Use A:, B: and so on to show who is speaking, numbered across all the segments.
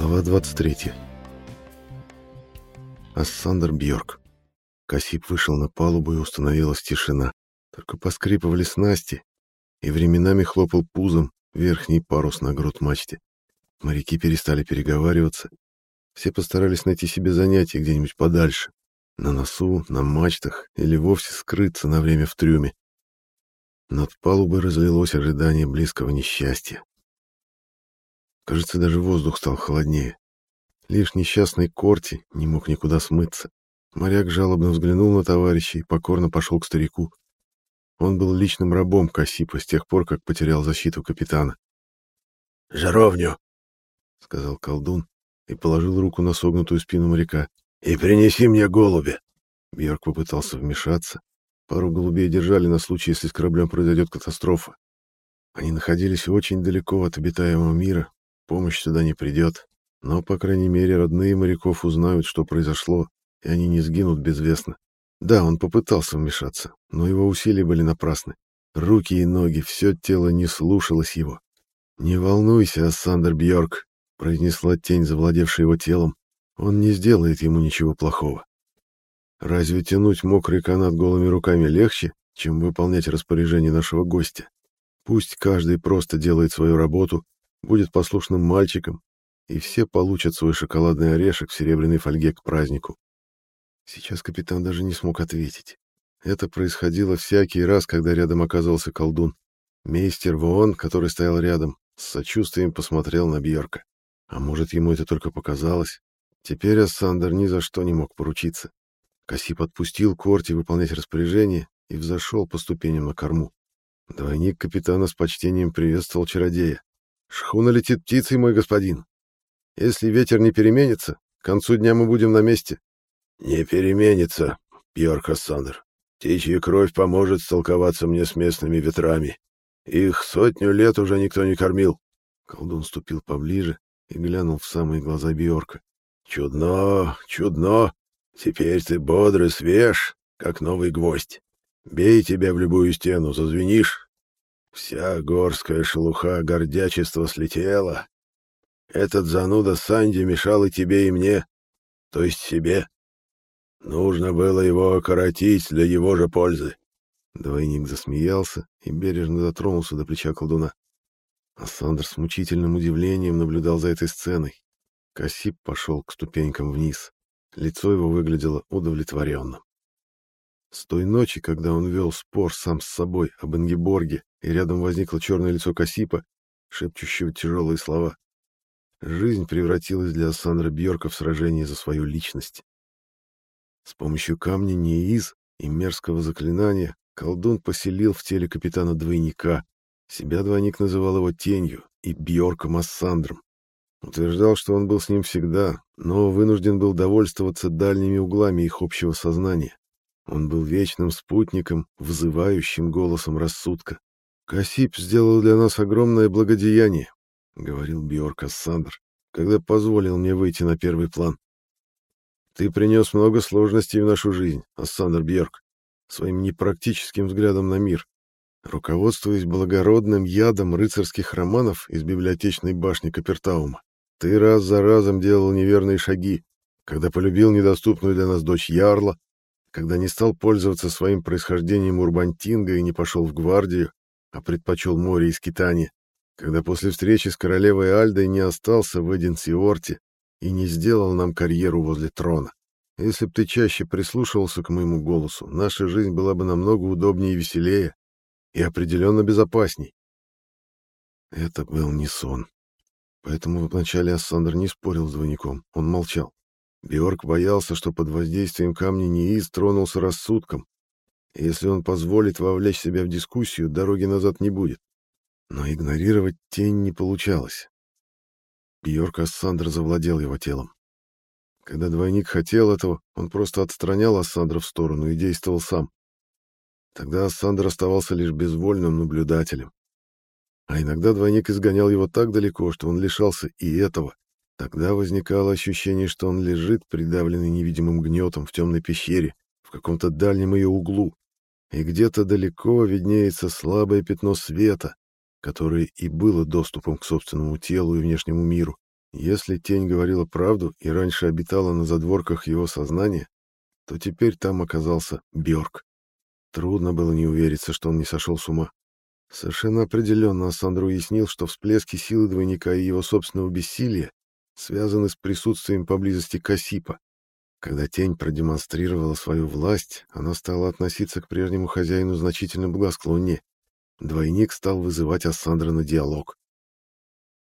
A: Глава 23. Ассандр Бьорк. Касип вышел на палубу и установилась тишина. Только поскрипывали снасти, и временами хлопал пузом верхний парус на груд мачте. Моряки перестали переговариваться. Все постарались найти себе занятие где-нибудь подальше. На носу, на мачтах или вовсе скрыться на время в трюме. Над палубой разлилось ожидание близкого несчастья. Кажется, даже воздух стал холоднее. Лишь несчастный Корти не мог никуда смыться. Моряк жалобно взглянул на товарища и покорно пошел к старику. Он был личным рабом Кассипа с тех пор, как потерял защиту капитана.
B: «Жаровню!»
A: — сказал колдун и положил руку на согнутую спину моряка.
B: «И принеси мне голубя!»
A: Бьорк попытался вмешаться. Пару голубей держали на случай, если с кораблем произойдет катастрофа. Они находились очень далеко от обитаемого мира, Помощь сюда не придет, но, по крайней мере, родные моряков узнают, что произошло, и они не сгинут безвестно. Да, он попытался вмешаться, но его усилия были напрасны. Руки и ноги, все тело не слушалось его. «Не волнуйся, Ассандр Бьорк», — произнесла тень, завладевшая его телом. «Он не сделает ему ничего плохого. Разве тянуть мокрый канат голыми руками легче, чем выполнять распоряжение нашего гостя? Пусть каждый просто делает свою работу, будет послушным мальчиком, и все получат свой шоколадный орешек в серебряной фольге к празднику. Сейчас капитан даже не смог ответить. Это происходило всякий раз, когда рядом оказывался колдун. Мейстер Вон, который стоял рядом, с сочувствием посмотрел на Бьорка. А может, ему это только показалось? Теперь Ассандер ни за что не мог поручиться. Касип отпустил Корти выполнять распоряжение и взошел по ступеням на корму. Двойник капитана с почтением приветствовал чародея. Шхуна летит птицей, мой господин. Если ветер не переменится, к концу дня мы будем на месте.
B: Не переменится, Пьер Кассандр. Птичья кровь поможет столковаться мне с местными ветрами. Их сотню лет уже никто не кормил.
A: Колдун ступил поближе и глянул в самые глаза Бьорка.
B: Чудно, чудно. Теперь ты бодрый, свеж, как новый гвоздь. Бей тебя в любую стену, зазвенишь, Вся горская шелуха гордячества слетела. Этот зануда Санди мешал и тебе, и мне, то есть себе. Нужно было его окоротить для его же пользы.
A: Двойник засмеялся и бережно дотронулся до плеча колдуна. А Сандер с мучительным удивлением наблюдал за этой сценой. Кассип пошел к ступенькам вниз. Лицо его выглядело удовлетворенным. С той ночи, когда он вел спор сам с собой об Ингеборге, и рядом возникло черное лицо Касипа, шепчущего тяжелые слова. Жизнь превратилась для Сандра Бьорка в сражение за свою личность. С помощью камня Неиз и мерзкого заклинания колдун поселил в теле капитана двойника. Себя двойник называл его тенью и Бьорком Ассандром. Утверждал, что он был с ним всегда, но вынужден был довольствоваться дальними углами их общего сознания. Он был вечным спутником, вызывающим голосом рассудка. «Касип сделал для нас огромное благодеяние», — говорил Бьорк Ассандр, когда позволил мне выйти на первый план. «Ты принес много сложностей в нашу жизнь, Ассандр Бьорк, своим непрактическим взглядом на мир, руководствуясь благородным ядом рыцарских романов из библиотечной башни Капертаума. Ты раз за разом делал неверные шаги, когда полюбил недоступную для нас дочь Ярла, когда не стал пользоваться своим происхождением Урбантинга и не пошел в гвардию, а предпочел море и скитание, когда после встречи с королевой Альдой не остался в Эдинсиорте и не сделал нам карьеру возле трона. Если б ты чаще прислушивался к моему голосу, наша жизнь была бы намного удобнее и веселее, и определенно безопасней. Это был не сон. Поэтому вначале Ассандр не спорил с двойником, он молчал. Бьорк боялся, что под воздействием камня Неиз тронулся рассудком, если он позволит вовлечь себя в дискуссию, дороги назад не будет. Но игнорировать тень не получалось. Бьорк Ассандр завладел его телом. Когда двойник хотел этого, он просто отстранял Ассандра в сторону и действовал сам. Тогда Ассандр оставался лишь безвольным наблюдателем. А иногда двойник изгонял его так далеко, что он лишался и этого. Тогда возникало ощущение, что он лежит, придавленный невидимым гнетом в темной пещере, в каком-то дальнем ее углу, и где-то далеко виднеется слабое пятно света, которое и было доступом к собственному телу и внешнему миру. Если тень говорила правду и раньше обитала на задворках его сознания, то теперь там оказался Бьорк. Трудно было не увериться, что он не сошел с ума. Совершенно определенно Ассандр уяснил, что всплески силы двойника и его собственного бессилия связаны с присутствием поблизости Касипа. Когда тень продемонстрировала свою власть, она стала относиться к прежнему хозяину значительно благосклоннее. Двойник стал вызывать Ассандра на диалог.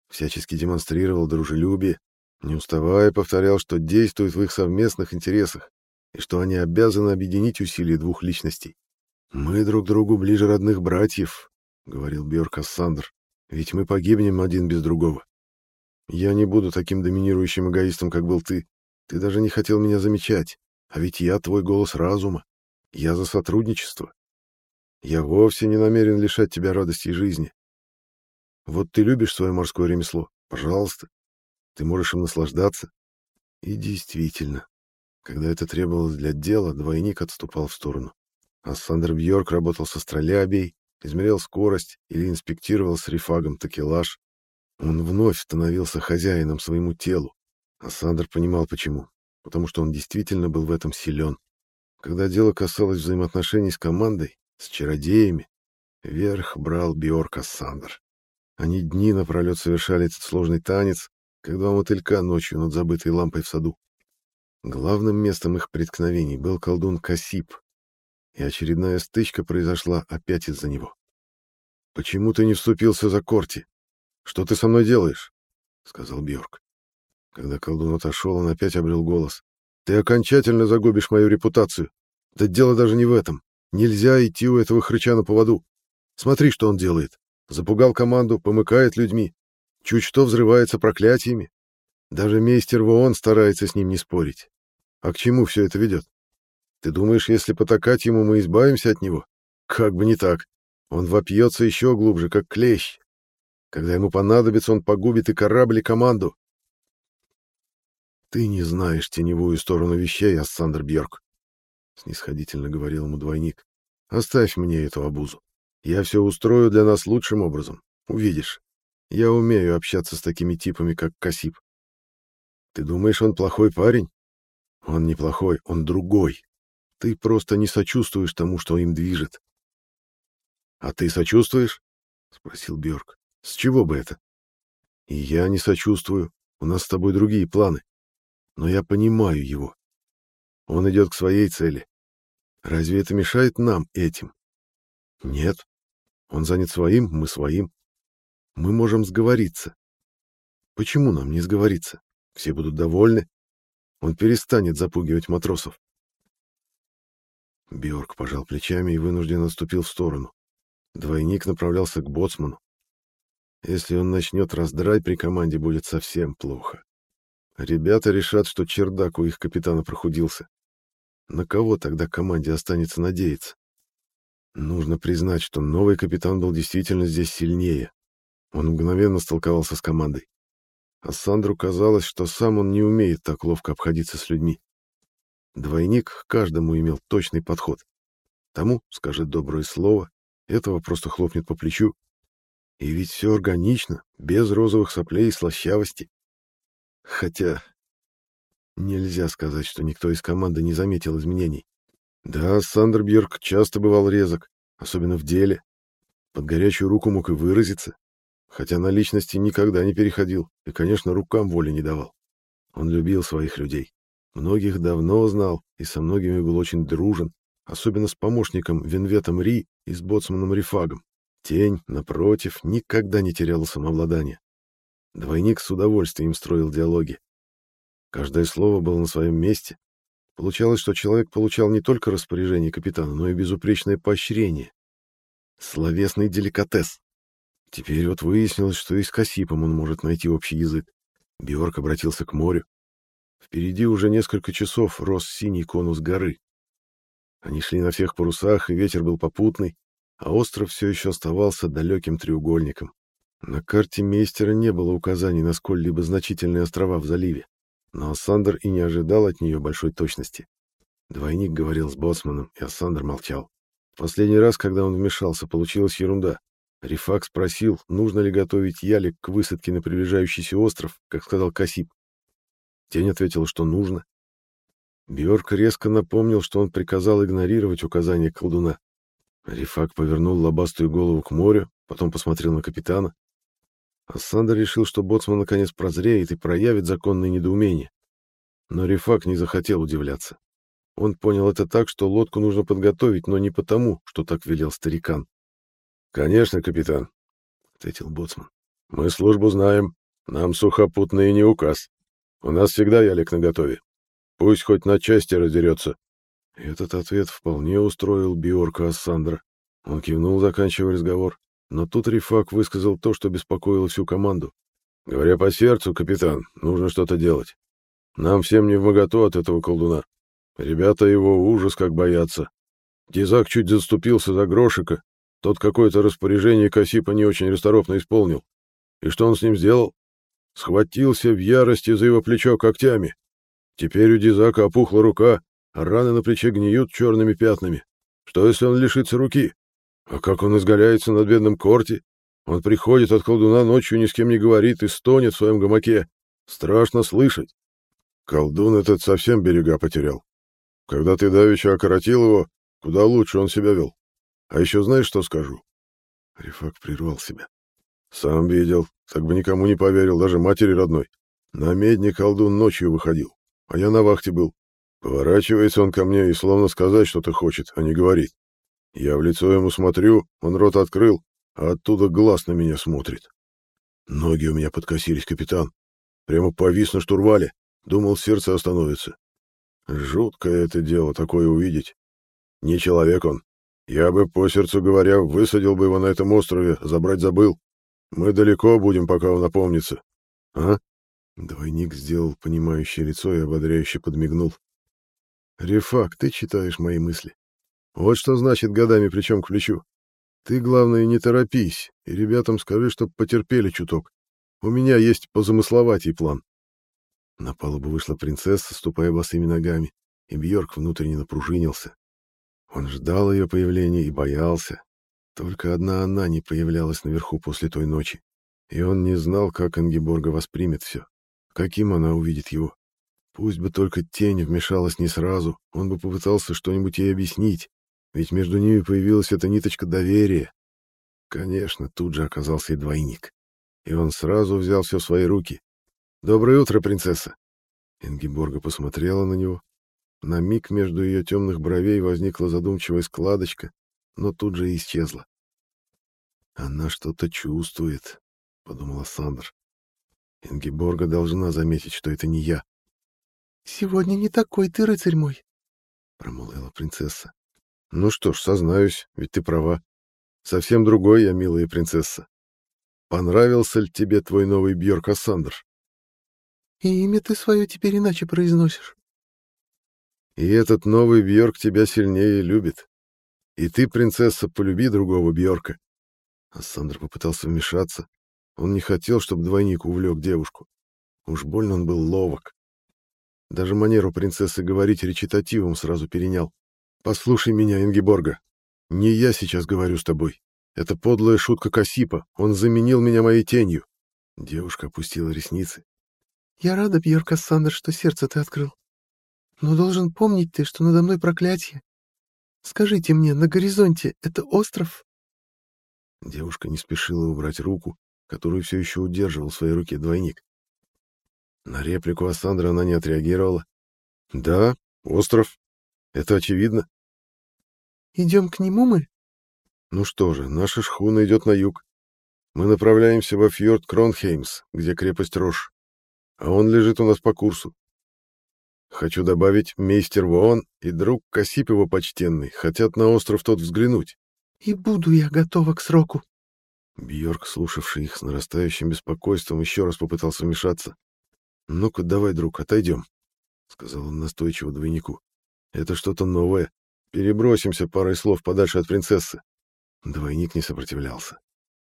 A: Всячески демонстрировал дружелюбие, не уставая повторял, что действует в их совместных интересах и что они обязаны объединить усилия двух личностей. «Мы друг другу ближе родных братьев», — говорил Бьорк Ассандр, — «ведь мы погибнем один без другого. Я не буду таким доминирующим эгоистом, как был ты. Ты даже не хотел меня замечать, а ведь я твой голос разума. Я за сотрудничество. Я вовсе не намерен лишать тебя радости жизни. Вот ты любишь свое морское ремесло, пожалуйста. Ты можешь им наслаждаться. И действительно, когда это требовалось для дела, двойник отступал в сторону. А Сандер Бьорк работал со астролябией, измерял скорость или инспектировал с рифагом такелаж. Он вновь становился хозяином своему телу. А Сандер понимал почему. Потому что он действительно был в этом силен. Когда дело касалось взаимоотношений с командой, с чародеями, верх брал Бьорк Ассандр. Они дни напролет совершали этот сложный танец, как два мотылька ночью над забытой лампой в саду. Главным местом их преткновений был колдун Касип, и очередная стычка произошла опять из-за него. «Почему ты не вступился за Корти? Что ты со мной делаешь?» — сказал Бьорк. Когда колдун отошел, он опять обрел голос. «Ты окончательно загубишь мою репутацию. Да дело даже не в этом. Нельзя идти у этого хрыча на поводу. Смотри, что он делает. Запугал команду, помыкает людьми. Чуть что взрывается проклятиями. Даже мейстер Воон старается с ним не спорить. А к чему все это ведет? Ты думаешь, если потакать ему, мы избавимся от него? Как бы не так. Он вопьется еще глубже, как клещ. Когда ему понадобится, он погубит и корабль, и команду. Ты не знаешь теневую сторону вещей, Ассандр Бьорк, — снисходительно говорил ему двойник. Оставь мне эту обузу. Я все устрою для нас лучшим образом. Увидишь. Я умею общаться с такими типами, как Касип. Ты думаешь, он плохой парень? Он не плохой, он другой. Ты просто не сочувствуешь тому, что им движет. А ты сочувствуешь? спросил Бjörk. С чего бы это? Я не сочувствую. У нас с тобой другие планы. Но я понимаю его. Он идет к своей цели. Разве это мешает нам этим? Нет. Он занят своим, мы своим. Мы можем сговориться. Почему нам не сговориться? Все будут довольны. Он перестанет запугивать матросов. Бьорк пожал плечами и вынужденно отступил в сторону. Двойник направлялся к боцману. Если он начнет раздрать при команде, будет совсем плохо. Ребята решат, что чердак у их капитана прохудился. На кого тогда команде останется надеяться? Нужно признать, что новый капитан был действительно здесь сильнее. Он мгновенно столковался с командой. А Сандру казалось, что сам он не умеет так ловко обходиться с людьми. Двойник к каждому имел точный подход. Тому скажет доброе слово, этого просто хлопнет по плечу. И ведь все органично, без розовых соплей и слащавости. Хотя нельзя сказать, что никто из команды не заметил изменений. Да, Сандер Бьерк часто бывал резок, особенно в деле. Под горячую руку мог и выразиться, хотя на личности никогда не переходил и, конечно, рукам воли не давал. Он любил своих людей. Многих давно знал и со многими был очень дружен, особенно с помощником Венветом Ри и с боцманом Рифагом. Тень, напротив, никогда не терял самообладания. Двойник с удовольствием строил диалоги. Каждое слово было на своем месте. Получалось, что человек получал не только распоряжение капитана, но и безупречное поощрение. Словесный деликатес. Теперь вот выяснилось, что и с Касипом он может найти общий язык. Бьорк обратился к морю. Впереди уже несколько часов рос синий конус горы. Они шли на всех парусах, и ветер был попутный, а остров все еще оставался далеким треугольником. На карте мейстера не было указаний на сколь-либо значительные острова в заливе, но Ассандр и не ожидал от нее большой точности. Двойник говорил с боцманом, и Ассандр молчал. Последний раз, когда он вмешался, получилась ерунда. Рифак спросил, нужно ли готовить ялик к высадке на приближающийся остров, как сказал Касип. Тень ответила, что нужно. Бьорк резко напомнил, что он приказал игнорировать указания колдуна. Рифак повернул лобастую голову к морю, потом посмотрел на капитана. Ассандр решил, что боцман наконец прозреет и проявит законное недоумение. Но Рифак не захотел удивляться. Он понял это так, что лодку нужно подготовить, но не потому, что так велел старикан. «Конечно, капитан», — ответил боцман. «Мы службу знаем. Нам сухопутный не указ. У нас всегда ялик наготове. Пусть хоть на части раздерется». Этот ответ вполне устроил Биорка Ассандра. Он кивнул, заканчивая разговор. Но тут Рифак высказал то, что беспокоило всю команду. «Говоря по сердцу, капитан, нужно что-то делать. Нам всем не вмоготу от этого колдуна. Ребята его ужас как боятся. Дизак чуть заступился за грошика. Тот какое-то распоряжение Касипа не очень расторопно исполнил. И что он с ним сделал? Схватился в ярости за его плечо когтями. Теперь у Дизака опухла рука, раны на плече гниют черными пятнами. Что, если он лишится руки? А как он изгаляется над бедным Корти? Он приходит от колдуна ночью, ни с кем не говорит и стонет в своем гамаке. Страшно слышать. Колдун этот совсем берега потерял. Когда ты давеча окоротил его, куда лучше он себя вел. А еще знаешь, что скажу?» Рифак прервал себя. «Сам видел, так бы никому не поверил, даже матери родной. На медне колдун ночью выходил, а я на вахте был. Поворачивается он ко мне и словно сказать что-то хочет, а не говорит. Я в лицо ему смотрю, он рот открыл, а оттуда глаз на меня смотрит. Ноги у меня подкосились, капитан. Прямо повис на штурвале. Думал, сердце остановится. Жуткое это дело, такое увидеть. Не человек он. Я бы, по сердцу говоря, высадил бы его на этом острове, забрать забыл. Мы далеко будем, пока он напомнится. А? Двойник сделал понимающее лицо и ободряюще подмигнул. Рефак, ты читаешь мои мысли. Вот что значит годами плечом к плечу. Ты, главное, не торопись, и ребятам скажи, чтоб потерпели чуток. У меня есть позамысловатий план. На палубу вышла принцесса, ступая босыми ногами, и Бьорк внутренне напружинился. Он ждал ее появления и боялся. Только одна она не появлялась наверху после той ночи, и он не знал, как Ангеборга воспримет все, каким она увидит его. Пусть бы только тень вмешалась не сразу, он бы попытался что-нибудь ей объяснить, ведь между ними появилась эта ниточка доверия. Конечно, тут же оказался и двойник. И он сразу взял все в свои руки. «Доброе утро, принцесса!» Ингиборга посмотрела на него. На миг между ее темных бровей возникла задумчивая складочка, но тут же исчезла. «Она что-то чувствует», — подумала Сандр. Ингиборга должна заметить, что это не я.
C: «Сегодня не такой ты, рыцарь мой», —
A: промолвила принцесса. Ну что ж, сознаюсь, ведь ты права. Совсем другой я, милая принцесса. Понравился ли тебе твой новый Бьор Кассандр?
C: И имя ты свое теперь иначе произносишь.
A: И этот новый Бьорк тебя сильнее любит. И ты, принцесса, полюби другого Бьорка. Ассандр попытался вмешаться. Он не хотел, чтобы двойник увлек девушку. Уж больно он был ловок. Даже манеру принцессы говорить речитативом сразу перенял. Послушай меня, Ингиборга. Не я сейчас говорю с тобой. Это подлая шутка Касипа. Он заменил меня моей тенью. Девушка опустила ресницы.
C: Я рада, Пьер Кассандр, что сердце ты открыл. Но должен помнить ты, что надо мной проклятие. Скажите мне, на горизонте это остров?
A: Девушка не спешила убрать руку, которую все еще удерживал в своей руке двойник. На реплику Ассандра она не отреагировала. «Да, остров. Это очевидно.
C: Идем к нему мы?
A: Ну что же, наша шхуна идет на юг. Мы направляемся во фьорд Кронхеймс, где крепость Рош. А он лежит у нас по курсу. Хочу добавить, мейстер Воон и друг Касип его почтенный хотят на остров тот взглянуть.
C: И буду я готова к сроку.
A: Бьорк, слушавший их с нарастающим беспокойством, еще раз попытался вмешаться. «Ну-ка, давай, друг, отойдем», — сказал он настойчиво двойнику. «Это что-то новое. Перебросимся парой слов подальше от принцессы. Двойник не сопротивлялся.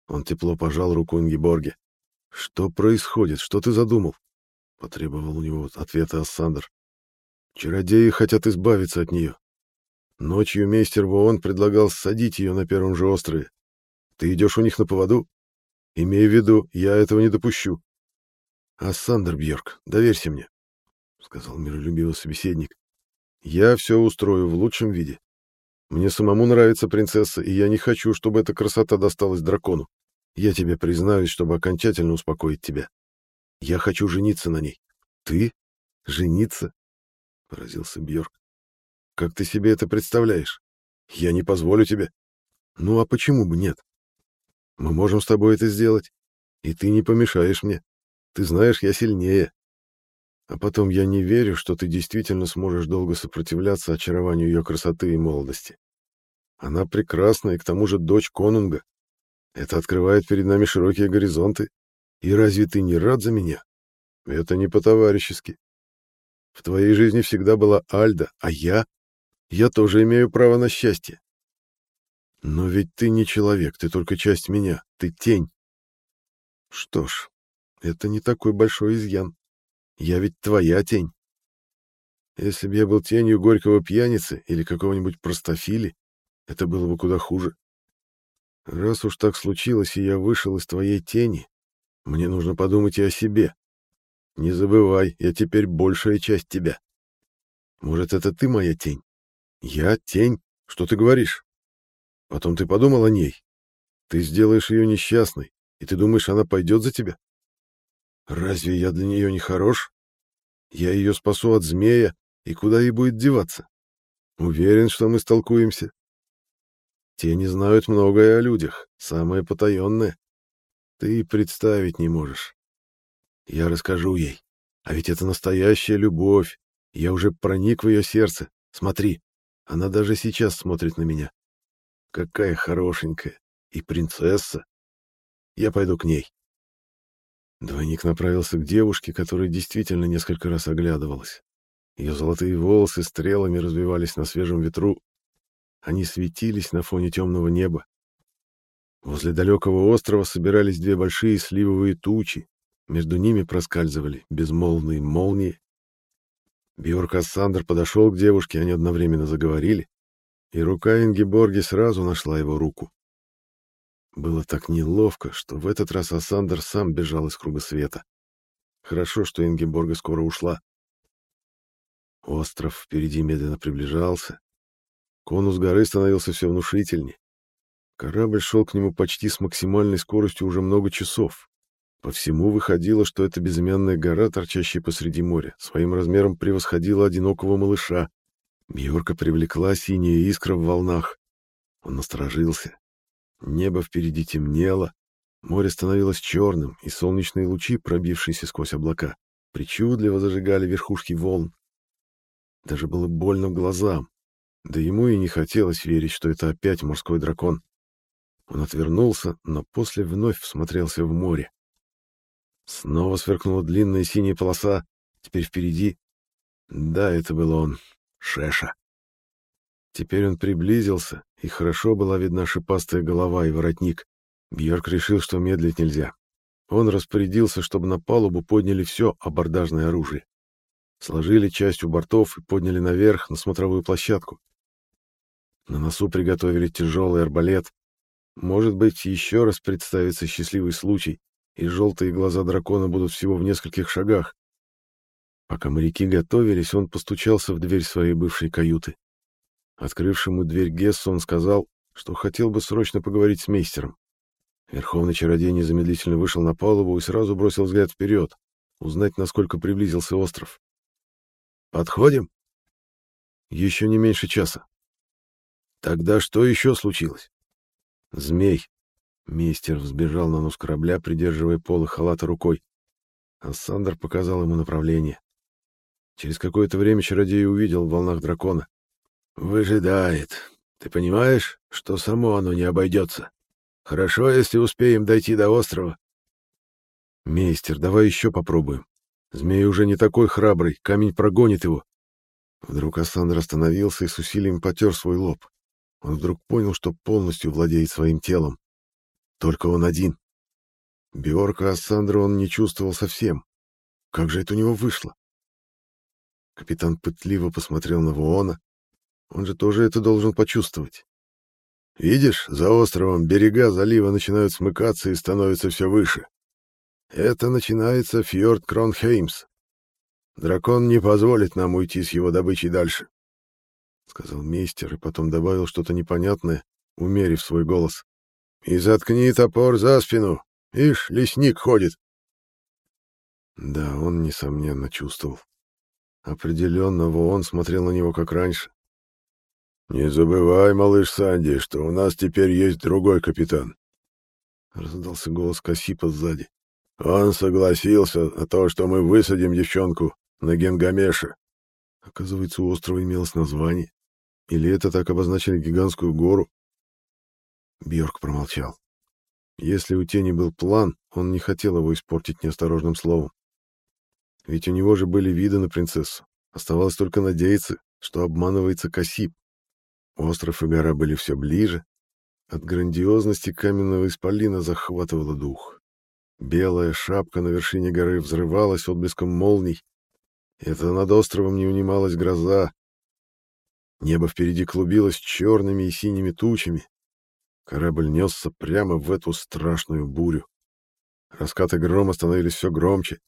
A: Он тепло пожал руку Ингиборге. «Что происходит? Что ты задумал?» Потребовал у него ответа Ассандр. «Чародеи хотят избавиться от нее. Ночью мейстер Воон предлагал ссадить ее на первом же острове. Ты идешь у них на поводу? Имей в виду, я этого не допущу. А Сандер Бьорк, доверься мне, — сказал миролюбивый собеседник. Я все устрою в лучшем виде. Мне самому нравится принцесса, и я не хочу, чтобы эта красота досталась дракону. Я тебе признаюсь, чтобы окончательно успокоить тебя. Я хочу жениться на ней. Ты? Жениться? Поразился Бьорк. Как ты себе это представляешь? Я не позволю тебе. Ну а почему бы нет? Мы можем с тобой это сделать, и ты не помешаешь мне. Ты знаешь, я сильнее. А потом я не верю, что ты действительно сможешь долго сопротивляться очарованию ее красоты и молодости. Она прекрасна и к тому же дочь конунга. Это открывает перед нами широкие горизонты. И разве ты не рад за меня? Это не по-товарищески. В твоей жизни всегда была Альда, а я? Я тоже имею право на счастье. Но ведь ты не человек, ты только часть меня, ты тень. Что ж, это не такой большой изъян. Я ведь твоя тень. Если бы я был тенью горького пьяницы или какого-нибудь простофили, это было бы куда хуже. Раз уж так случилось, и я вышел из твоей тени, мне нужно подумать и о себе. Не забывай, я теперь большая часть тебя. Может, это ты моя тень? Я тень? Что ты говоришь? Потом ты подумал о ней. Ты сделаешь ее несчастной, и ты думаешь, она пойдет за тебя? Разве я для нее не хорош? Я ее спасу от змея, и куда ей будет деваться? Уверен, что мы столкуемся. Те не знают многое о людях, самое потаенное. Ты представить не можешь. Я расскажу ей. А ведь это настоящая любовь. Я уже проник в ее сердце. Смотри, она даже сейчас смотрит на меня. Какая хорошенькая. И принцесса. Я пойду к ней. Двойник направился к девушке, которая действительно несколько раз оглядывалась. Ее золотые волосы стрелами развивались на свежем ветру. Они светились на фоне темного неба. Возле далекого острова собирались две большие сливовые тучи. Между ними проскальзывали безмолвные молнии. Бьорк Ассандр подошел к девушке, они одновременно заговорили, и рука Ингеборги сразу нашла его руку. Было так неловко, что в этот раз Ассандр сам бежал из круга света. Хорошо, что Ингеборга скоро ушла. Остров впереди медленно приближался. Конус горы становился все внушительнее. Корабль шел к нему почти с максимальной скоростью уже много часов. По всему выходило, что эта безымянная гора, торчащая посреди моря, своим размером превосходила одинокого малыша. Бьорка привлекла синяя искра в волнах. Он насторожился. Небо впереди темнело, море становилось черным, и солнечные лучи, пробившиеся сквозь облака, причудливо зажигали верхушки волн. Даже было больно глазам, да ему и не хотелось верить, что это опять морской дракон. Он отвернулся, но после вновь всмотрелся в море. Снова сверкнула длинная синяя полоса, теперь впереди. Да, это был он, Шеша. Теперь он приблизился, и хорошо была видна шипастая голова и воротник. Бьорк решил, что медлить нельзя. Он распорядился, чтобы на палубу подняли все абордажное оружие. Сложили часть у бортов и подняли наверх, на смотровую площадку. На носу приготовили тяжелый арбалет. Может быть, еще раз представится счастливый случай, и желтые глаза дракона будут всего в нескольких шагах. Пока моряки готовились, он постучался в дверь своей бывшей каюты. Открывшему дверь Гессу он сказал, что хотел бы срочно поговорить с мейстером. Верховный чародей незамедлительно вышел на палубу и сразу бросил взгляд вперед, узнать, насколько приблизился остров. «Подходим?» «Еще не меньше часа». «Тогда что еще случилось?» «Змей». Мейстер взбежал на нос корабля, придерживая полы халата рукой. Ассандр показал ему направление. Через какое-то время чародей увидел в волнах дракона. Выжидает. Ты понимаешь, что само оно не обойдется? Хорошо, если успеем дойти до острова. Мейстер, давай еще попробуем. Змей уже не такой храбрый, камень прогонит его. Вдруг Ассандр остановился и с усилием потер свой лоб. Он вдруг понял, что полностью владеет своим телом. Только он один. Биорка Ассандра он не чувствовал совсем. Как же это у него вышло? Капитан пытливо посмотрел на Вуона, он же тоже это должен почувствовать.
B: Видишь, за островом берега залива начинают смыкаться и становятся все выше. Это начинается фьорд Кронхеймс. Дракон не позволит нам уйти с его добычей дальше, — сказал мейстер и потом добавил что-то непонятное, умерив свой голос. — И заткни топор за спину. Ишь, лесник ходит.
A: Да, он, несомненно, чувствовал. Определенно, он смотрел на него как раньше.
B: «Не забывай, малыш Санди, что у нас теперь есть другой капитан», — раздался голос Касипа сзади. «Он согласился на то, что мы высадим девчонку на Генгамеше».
A: Оказывается, у острова имелось название. Или это так обозначили гигантскую гору? Бьорк промолчал. Если у тени был план, он не хотел его испортить неосторожным словом. Ведь у него же были виды на принцессу. Оставалось только надеяться, что обманывается Касип. Остров и гора были все ближе. От грандиозности каменного исполина захватывало дух. Белая шапка на вершине горы взрывалась отблеском молний. Это над островом не унималась гроза. Небо впереди клубилось черными и синими тучами. Корабль несся прямо в эту страшную бурю. Раскаты грома становились все громче.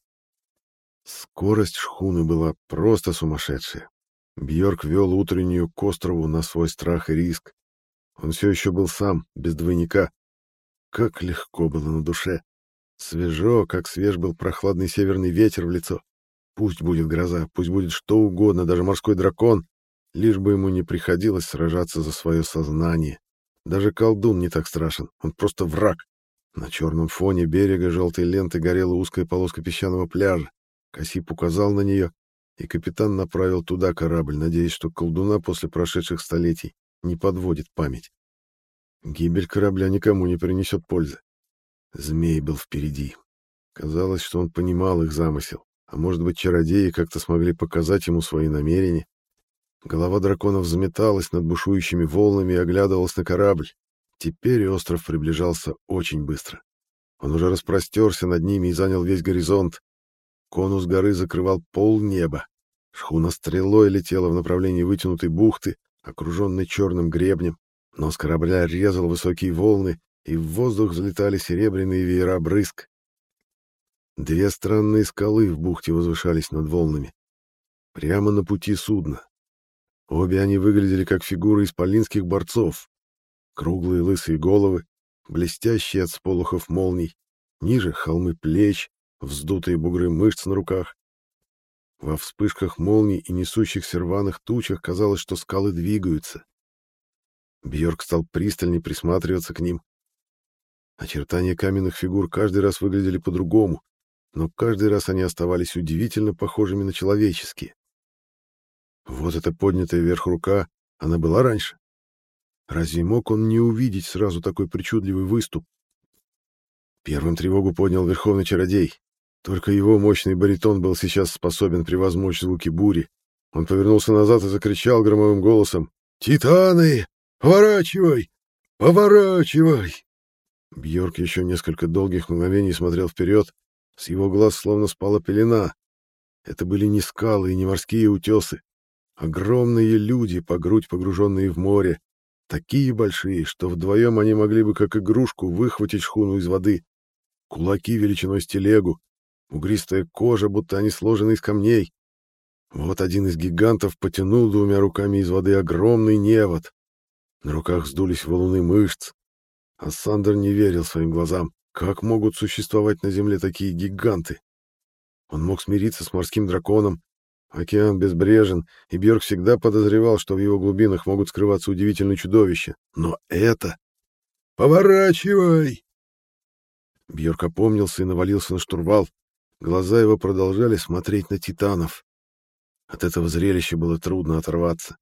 A: Скорость шхуны была просто сумасшедшая. Бьорк вел утреннюю к острову на свой страх и риск. Он все еще был сам, без двойника. Как легко было на душе. Свежо, как свеж был прохладный северный ветер в лицо. Пусть будет гроза, пусть будет что угодно, даже морской дракон, лишь бы ему не приходилось сражаться за свое сознание. Даже колдун не так страшен, он просто враг. На черном фоне берега желтой ленты горела узкая полоска песчаного пляжа. Касип указал на нее, и капитан направил туда корабль, надеясь, что колдуна после прошедших столетий не подводит память. Гибель корабля никому не принесет пользы. Змей был впереди. Казалось, что он понимал их замысел, а может быть, чародеи как-то смогли показать ему свои намерения. Голова дракона взметалась над бушующими волнами и оглядывалась на корабль. Теперь остров приближался очень быстро. Он уже распростерся над ними и занял весь горизонт. Конус горы закрывал пол неба. Шхуна стрелой летела в направлении вытянутой бухты, окруженной черным гребнем. Нос корабля резал высокие волны, и в воздух взлетали серебряные веера брызг. Две странные скалы в бухте возвышались над волнами. Прямо на пути судна. Обе они выглядели как фигуры исполинских борцов. Круглые лысые головы, блестящие от сполохов молний, ниже холмы плеч, вздутые бугры мышц на руках. Во вспышках молний и несущихся рваных тучах казалось, что скалы двигаются. Бьорк стал пристальнее присматриваться к ним. Очертания каменных фигур каждый раз выглядели по-другому, но каждый раз они оставались удивительно похожими на человеческие. Вот эта поднятая вверх рука, она была раньше. Разве мог он не увидеть сразу такой причудливый выступ? Первым тревогу поднял Верховный Чародей. Только его мощный баритон был сейчас способен превозмочь звуки бури. Он повернулся назад и закричал громовым голосом. «Титаны! Поворачивай! Поворачивай!» Бьорк еще несколько долгих мгновений смотрел вперед. С его глаз словно спала пелена. Это были не скалы и не морские утесы. Огромные люди, по грудь погруженные в море. Такие большие, что вдвоем они могли бы как игрушку выхватить шхуну из воды. Кулаки величиной с телегу, Угристая кожа, будто они сложены из камней. Вот один из гигантов потянул двумя руками из воды огромный невод. На руках вздулись валуны мышц. А Сандер не верил своим глазам. Как могут существовать на Земле такие гиганты? Он мог смириться с морским драконом. Океан безбрежен, и Бьорк всегда подозревал, что в его глубинах могут скрываться удивительные чудовища. Но это... «Поворачивай!» Бьорк опомнился и навалился на штурвал. Глаза его продолжали смотреть на титанов. От этого зрелища было трудно оторваться.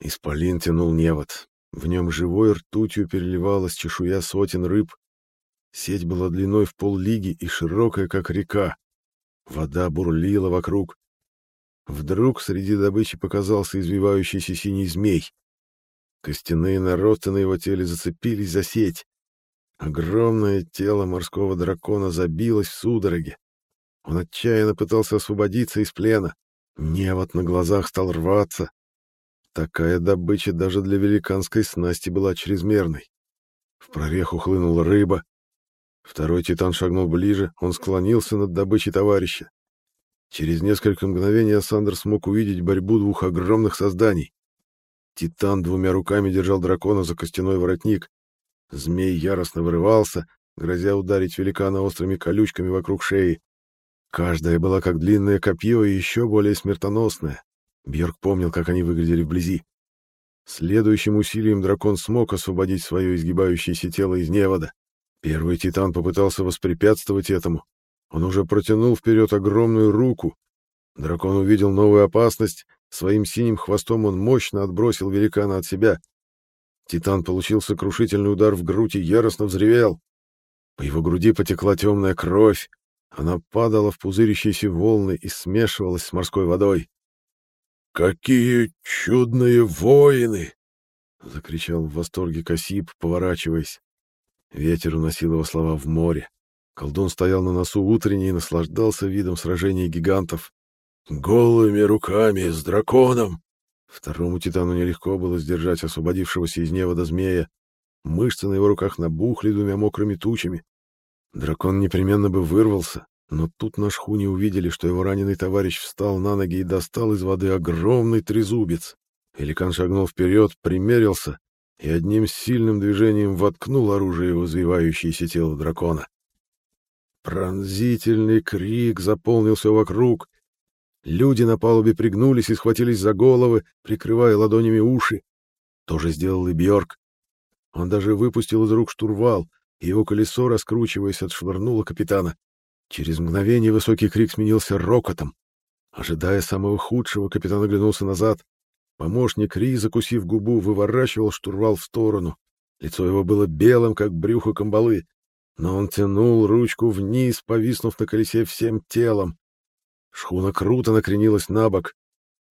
A: Исполин тянул невод. В нем живой ртутью переливалась чешуя сотен рыб. Сеть была длиной в поллиги и широкая, как река. Вода бурлила вокруг. Вдруг среди добычи показался извивающийся синий змей. Костяные наросты на его теле зацепились за сеть. Огромное тело морского дракона забилось в судороге. Он отчаянно пытался освободиться из плена. Невод на глазах стал рваться. Такая добыча даже для великанской снасти была чрезмерной. В прореху хлынула рыба. Второй титан шагнул ближе, он склонился над добычей товарища. Через несколько мгновений Асандр смог увидеть борьбу двух огромных созданий. Титан двумя руками держал дракона за костяной воротник. Змей яростно вырывался, грозя ударить великана острыми колючками вокруг шеи. Каждая была как длинное копье и еще более смертоносная. Бьорк помнил, как они выглядели вблизи. Следующим усилием дракон смог освободить свое изгибающееся тело из невода. Первый титан попытался воспрепятствовать этому. Он уже протянул вперед огромную руку. Дракон увидел новую опасность. Своим синим хвостом он мощно отбросил великана от себя. Титан получил сокрушительный удар в грудь и яростно взревел. По его груди потекла темная кровь. Она падала в пузырящиеся волны и смешивалась с морской водой.
B: «Какие чудные воины!» — закричал в восторге Касип, поворачиваясь.
A: Ветер уносил его слова в море. Колдун стоял на носу утренней и наслаждался видом сражения гигантов.
B: «Голыми руками, с драконом!»
A: Второму титану нелегко было сдержать освободившегося из невода змея. Мышцы на его руках набухли двумя мокрыми тучами. Дракон непременно бы вырвался, но тут на шхуне увидели, что его раненый товарищ встал на ноги и достал из воды огромный трезубец. Великан шагнул вперед, примерился и одним сильным движением воткнул оружие в извивающееся тело дракона. Пронзительный крик заполнил все вокруг. Люди на палубе пригнулись и схватились за головы, прикрывая ладонями уши. То же сделал и Бьорк. Он даже выпустил из рук штурвал, его колесо, раскручиваясь, отшвырнуло капитана. Через мгновение высокий крик сменился рокотом. Ожидая самого худшего, капитан оглянулся назад. Помощник Ри, закусив губу, выворачивал штурвал в сторону. Лицо его было белым, как брюхо камбалы, но он тянул ручку вниз, повиснув на колесе всем телом. Шхуна круто накренилась на бок.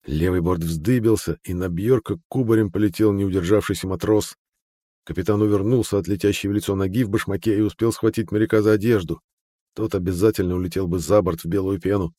A: Левый борт вздыбился, и на Бьорка кубарем полетел неудержавшийся матрос. Капитан увернулся от летящей в лицо ноги в башмаке и успел схватить моряка за одежду. Тот обязательно улетел бы за борт в белую пену.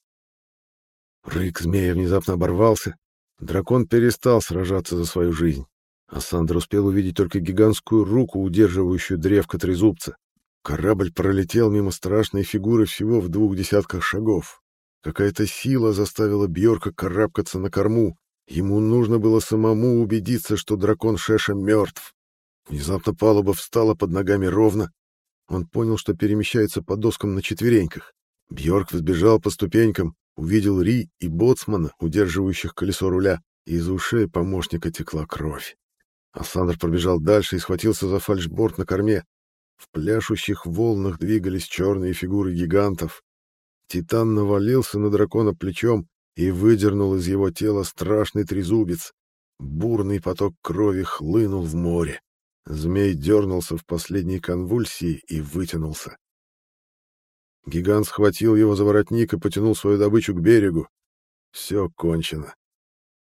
A: Рык змея внезапно оборвался. Дракон перестал сражаться за свою жизнь. А Сандер успел увидеть только гигантскую руку, удерживающую древко трезубца. Корабль пролетел мимо страшной фигуры всего в двух десятках шагов. Какая-то сила заставила Бьорка карабкаться на корму. Ему нужно было самому убедиться, что дракон Шеша мертв. Внезапно палуба встала под ногами ровно, он понял, что перемещается по доскам на четвереньках. Бьорк взбежал по ступенькам, увидел Ри и боцмана, удерживающих колесо руля, и из ушей помощника текла кровь. Ассандр пробежал дальше и схватился за фальшборд на корме. В пляшущих волнах двигались черные фигуры гигантов. Титан навалился на дракона плечом и выдернул из его тела страшный трезубец. Бурный поток крови хлынул в море. Змей дернулся в последней конвульсии и вытянулся. Гигант схватил его за воротник и потянул свою добычу к берегу. Все кончено.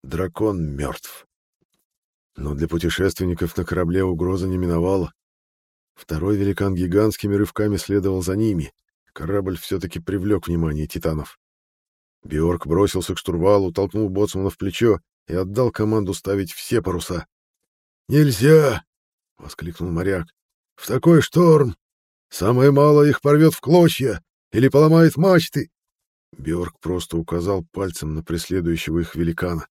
A: Дракон мертв. Но для путешественников на корабле угроза не миновала. Второй великан гигантскими рывками следовал за ними. Корабль все-таки привлек внимание титанов. Биорк бросился к штурвалу, толкнул боцмана в плечо и отдал команду ставить все паруса. «Нельзя!» — воскликнул моряк. «В такой шторм! Самое мало их порвет в клочья или поломает мачты!» Бёрк просто указал пальцем на преследующего их великана.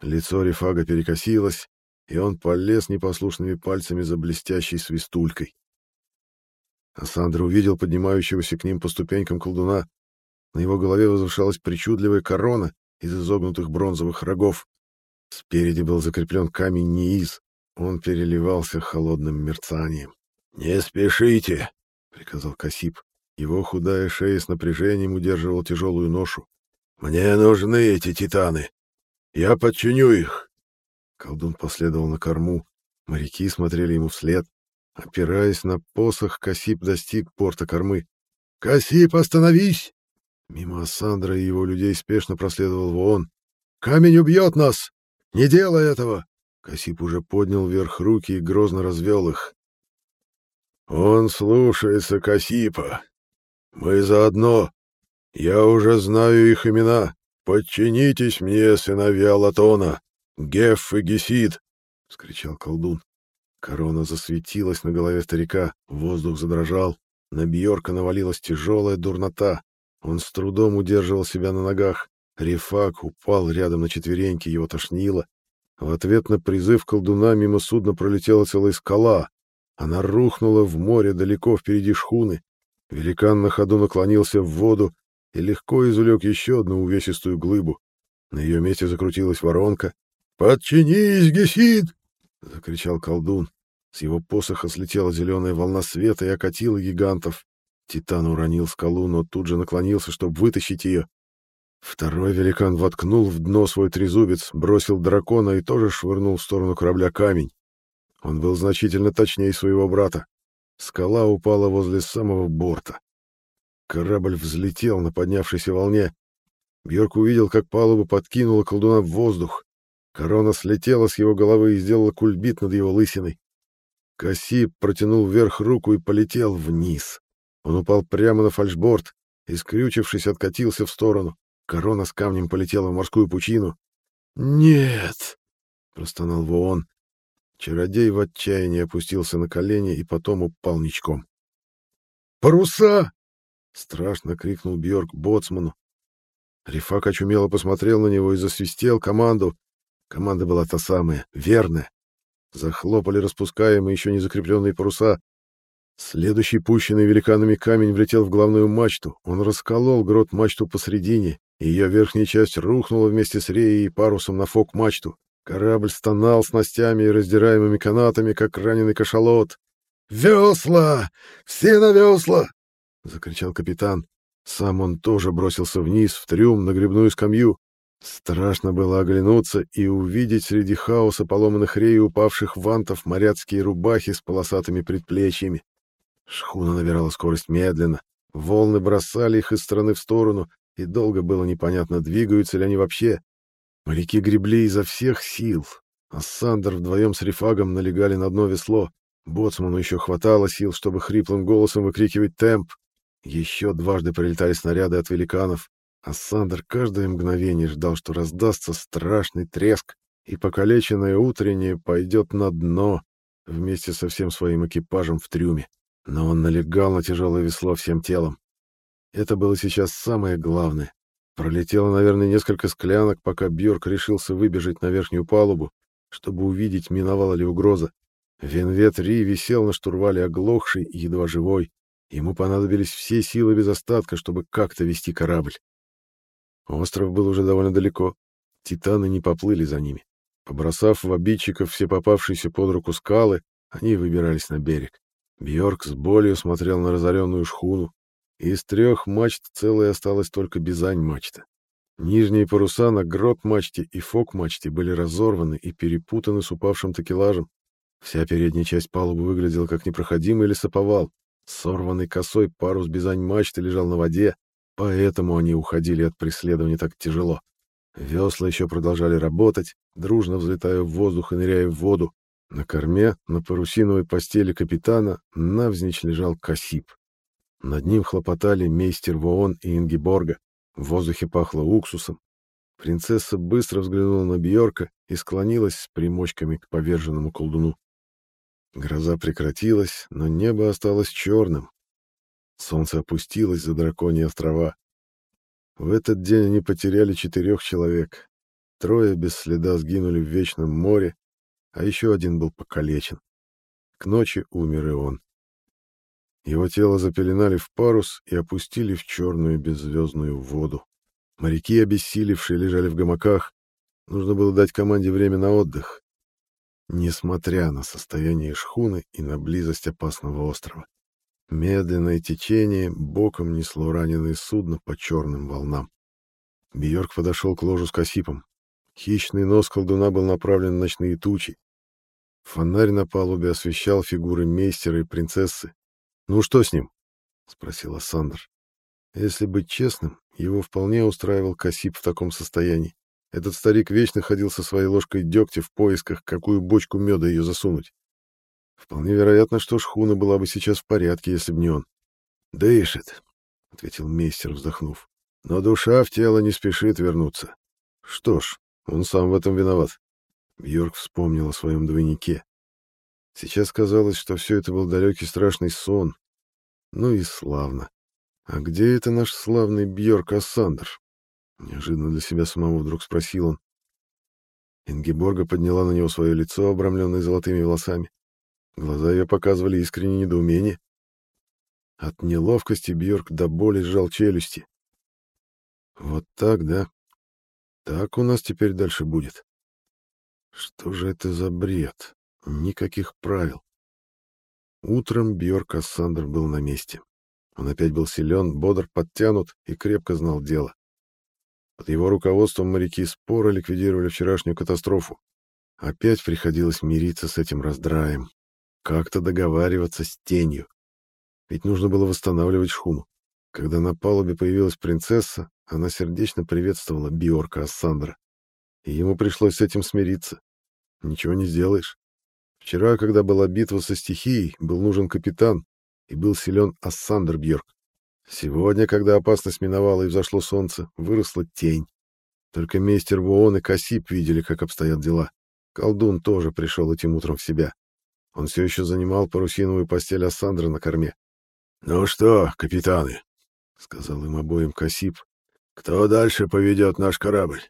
A: Лицо Рефага перекосилось, и он полез непослушными пальцами за блестящей свистулькой. Асандр увидел поднимающегося к ним по ступенькам колдуна. На его голове возвышалась причудливая корона из изогнутых бронзовых рогов. Спереди был закреплен камень Нииз, он переливался холодным мерцанием. «Не спешите!» — приказал Касип. Его худая шея с напряжением удерживала тяжелую ношу. «Мне нужны эти титаны. Я подчиню их!» Колдун последовал на корму. Моряки смотрели ему вслед. Опираясь на посох, Касип достиг порта кормы. «Касип, остановись!» Мимо Сандра и его людей спешно проследовал Вон. «Камень убьет нас! Не делай этого!» Касип уже поднял вверх руки и грозно развел их. «Он слушается Касипа. Мы заодно. Я уже знаю их имена. Подчинитесь мне, сыновья Латона.
B: Геф и Гесид!»
A: — вскричал колдун. Корона засветилась на голове старика, воздух задрожал, на Бьорка навалилась тяжелая дурнота. Он с трудом удерживал себя на ногах. Рифак упал рядом на четвереньки, его тошнило. В ответ на призыв колдуна мимо судна пролетела целая скала. Она рухнула в море далеко впереди шхуны. Великан на ходу наклонился в воду и легко извлек еще одну увесистую глыбу. На ее месте закрутилась воронка.
B: «Подчинись, Гесид!»
A: — закричал колдун. С его посоха слетела зеленая волна света и окатила гигантов. Титан уронил скалу, но тут же наклонился, чтобы вытащить ее. Второй великан воткнул в дно свой трезубец, бросил дракона и тоже швырнул в сторону корабля камень. Он был значительно точнее своего брата. Скала упала возле самого борта. Корабль взлетел на поднявшейся волне. Бьорк увидел, как палуба подкинула колдуна в воздух. Корона слетела с его головы и сделала кульбит над его лысиной. Кассип протянул вверх руку и полетел вниз. Он упал прямо на фальшборд и, скрючившись, откатился в сторону. Корона с камнем полетела в морскую пучину. «Нет!» — простонал Воон. Чародей в отчаянии опустился на колени и потом упал ничком.
B: «Паруса!»
A: — страшно крикнул Бьорк боцману. Рифак очумело посмотрел на него и засвистел команду. Команда была та самая, верная. Захлопали распускаемые, еще не закрепленные паруса. Следующий пущенный великанами камень влетел в главную мачту. Он расколол грот мачту посредине, ее верхняя часть рухнула вместе с реей и парусом на фок-мачту. Корабль стонал снастями и раздираемыми канатами, как раненый кашалот.
B: «Весла! Все на весла!»
A: — закричал капитан. Сам он тоже бросился вниз, в трюм, на грибную скамью. Страшно было оглянуться и увидеть среди хаоса поломанных рей и упавших вантов моряцкие рубахи с полосатыми предплечьями. Шхуна набирала скорость медленно, волны бросали их из стороны в сторону, и долго было непонятно, двигаются ли они вообще. Моряки гребли изо всех сил, а Сандер вдвоем с Рифагом налегали на дно весло. Боцману еще хватало сил, чтобы хриплым голосом выкрикивать темп. Еще дважды прилетали снаряды от великанов, а Сандер каждое мгновение ждал, что раздастся страшный треск, и покалеченное утреннее пойдет на дно вместе со всем своим экипажем в трюме. Но он налегал на тяжелое весло всем телом. Это было сейчас самое главное. Пролетело, наверное, несколько склянок, пока Бьорк решился выбежать на верхнюю палубу, чтобы увидеть, миновала ли угроза. Венвет Ри висел на штурвале оглохший и едва живой. Ему понадобились все силы без остатка, чтобы как-то вести корабль. Остров был уже довольно далеко. Титаны не поплыли за ними. Побросав в обидчиков все попавшиеся под руку скалы, они выбирались на берег. Бьорк с болью смотрел на разоренную шхуну. Из трех мачт целой осталась только бизань-мачта. Нижние паруса на грот-мачте и фок-мачте были разорваны и перепутаны с упавшим такелажем. Вся передняя часть палубы выглядела как непроходимый лесоповал. Сорванный косой парус бизань-мачты лежал на воде, Поэтому они уходили от преследования так тяжело. Весла еще продолжали работать, дружно взлетая в воздух и ныряя в воду. На корме, на парусиновой постели капитана, навзничь лежал Касип. Над ним хлопотали мейстер Воон и Ингиборга. В воздухе пахло уксусом. Принцесса быстро взглянула на Бьорка и склонилась с примочками к поверженному колдуну. Гроза прекратилась, но небо осталось черным, Солнце опустилось за драконьи острова. В этот день они потеряли четырех человек. Трое без следа сгинули в Вечном море, а еще один был покалечен. К ночи умер и он. Его тело запеленали в парус и опустили в черную беззвездную воду. Моряки, обессилевшие, лежали в гамаках. Нужно было дать команде время на отдых, несмотря на состояние шхуны и на близость опасного острова. Медленное течение боком несло раненое судно по черным волнам. Бьорк подошел к ложу с Касипом. Хищный нос колдуна был направлен на ночные тучи. Фонарь на палубе освещал фигуры мейстера и принцессы. «Ну что с ним?» — спросил Ассандр. Если быть честным, его вполне устраивал Касип в таком состоянии. Этот старик вечно ходил со своей ложкой дегтя в поисках, какую бочку меда ее засунуть. Вполне вероятно, что шхуна была бы сейчас в порядке, если бы не он. «Дышит», — ответил мейстер, вздохнув. «Но душа в тело не спешит вернуться. Что ж, он сам в этом виноват. Бьорк вспомнил о своем двойнике. Сейчас казалось, что все это был далекий страшный сон. Ну и славно. А где это наш славный Бьорк Ассандр? Неожиданно для себя самого вдруг спросил он. Ингеборга подняла на него свое лицо, обрамленное золотыми волосами. Глаза ее показывали искреннее недоумение. От неловкости Бьорк до боли сжал челюсти. Вот так, да? Так у нас теперь дальше будет. Что же это за бред? Никаких правил. Утром Бьорк Ассандр был на месте. Он опять был силен, бодр, подтянут и крепко знал дело. Под его руководством моряки споро ликвидировали вчерашнюю катастрофу. Опять приходилось мириться с этим раздраем, как-то договариваться с тенью. Ведь нужно было восстанавливать шхуну. Когда на палубе появилась принцесса, она сердечно приветствовала Биорка Ассандра. И ему пришлось с этим смириться. Ничего не сделаешь. Вчера, когда была битва со стихией, был нужен капитан, и был силен Ассандр Бьорк. Сегодня, когда опасность миновала и взошло солнце, выросла тень. Только мейстер Вуон и Касип видели, как обстоят дела. Колдун тоже пришел этим утром в себя. Он все еще занимал парусиновую постель Ассандра на корме.
B: — Ну что, капитаны, — сказал им обоим Касип, — кто дальше поведет наш корабль?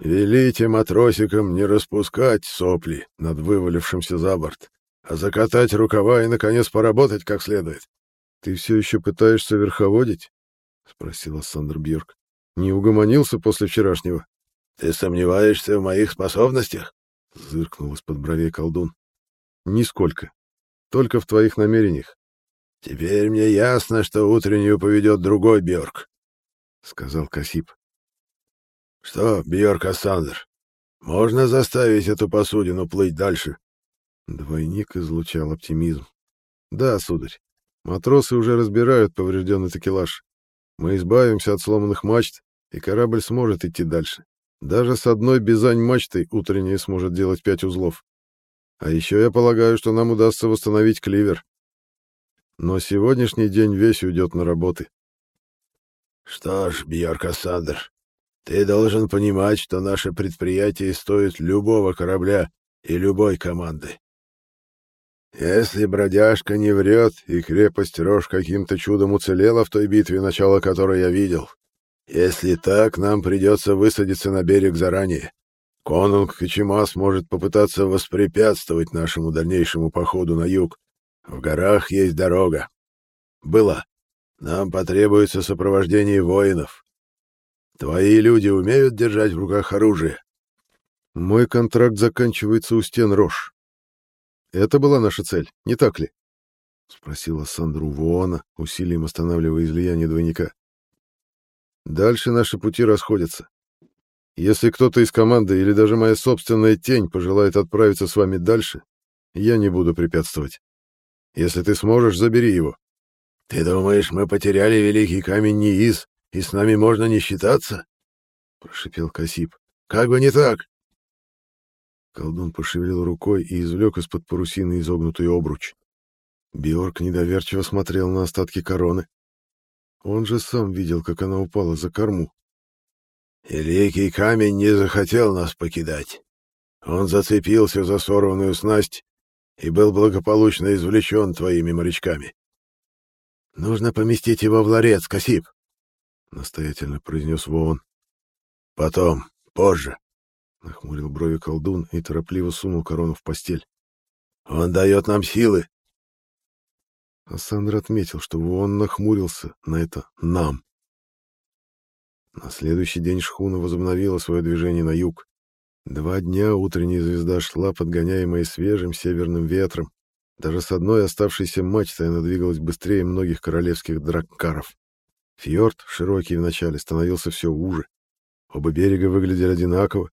B: Велите матросикам не распускать сопли над вывалившимся за борт, а закатать рукава и, наконец, поработать как следует.
A: — Ты все еще пытаешься верховодить? — спросил Ассандр Бьорк. — Не угомонился после вчерашнего?
B: — Ты сомневаешься в моих способностях?
A: — зыркнул из-под бровей колдун. — Нисколько. Только в твоих намерениях.
B: — Теперь мне ясно, что утреннюю поведет другой Бьорк, — сказал Касип. — Что, Бьорк Ассандр, можно заставить эту посудину плыть дальше?
A: Двойник излучал оптимизм. — Да, сударь. Матросы уже разбирают поврежденный такелаж. Мы избавимся от сломанных мачт, и корабль сможет идти дальше. Даже с одной бизань-мачтой утренняя сможет делать пять узлов. А еще я полагаю, что нам удастся восстановить кливер. Но сегодняшний день весь уйдет на работы.
B: Что ж, Бьорк Ассандр, ты должен понимать, что наше предприятие стоит любого корабля и любой команды. Если бродяжка не врет, и крепость Рож каким-то чудом уцелела в той битве, начало которой я видел, если так, нам придется высадиться на берег заранее. Конунг Кичимас может попытаться воспрепятствовать нашему дальнейшему походу на юг. В горах есть дорога. Была. Нам потребуется сопровождение воинов. Твои люди умеют держать в руках оружие?
A: Мой контракт заканчивается у стен Рош. Это была наша цель, не так ли? — спросила Сандру Вуона, усилием останавливая излияние двойника. «Дальше наши пути расходятся. Если кто-то из команды или даже моя собственная тень пожелает отправиться с вами дальше, я не буду препятствовать. Если ты сможешь, забери его».
B: «Ты думаешь, мы потеряли великий камень Ниис, и с нами можно не считаться?» — прошипел Касип. «Как бы не так!»
A: Колдун пошевелил рукой и извлек из-под парусины изогнутый обруч. Биорк недоверчиво смотрел на остатки короны. Он же сам видел, как она упала за корму.
B: «Великий камень не захотел нас покидать. Он зацепился за сорванную снасть и был благополучно извлечен твоими морячками. Нужно поместить его в ларец, Касип», — настоятельно произнес Воон. «Потом, позже». Нахмурил брови колдун и торопливо сунул корону в постель. «Он дает нам силы!»
A: Ассандр отметил, что он нахмурился на это «нам». На следующий день шхуна возобновила свое движение на юг. Два дня утренняя звезда шла, подгоняемая свежим северным ветром. Даже с одной оставшейся мачтой она двигалась быстрее многих королевских драккаров. Фьорд, широкий вначале, становился все уже. Оба берега выглядели одинаково,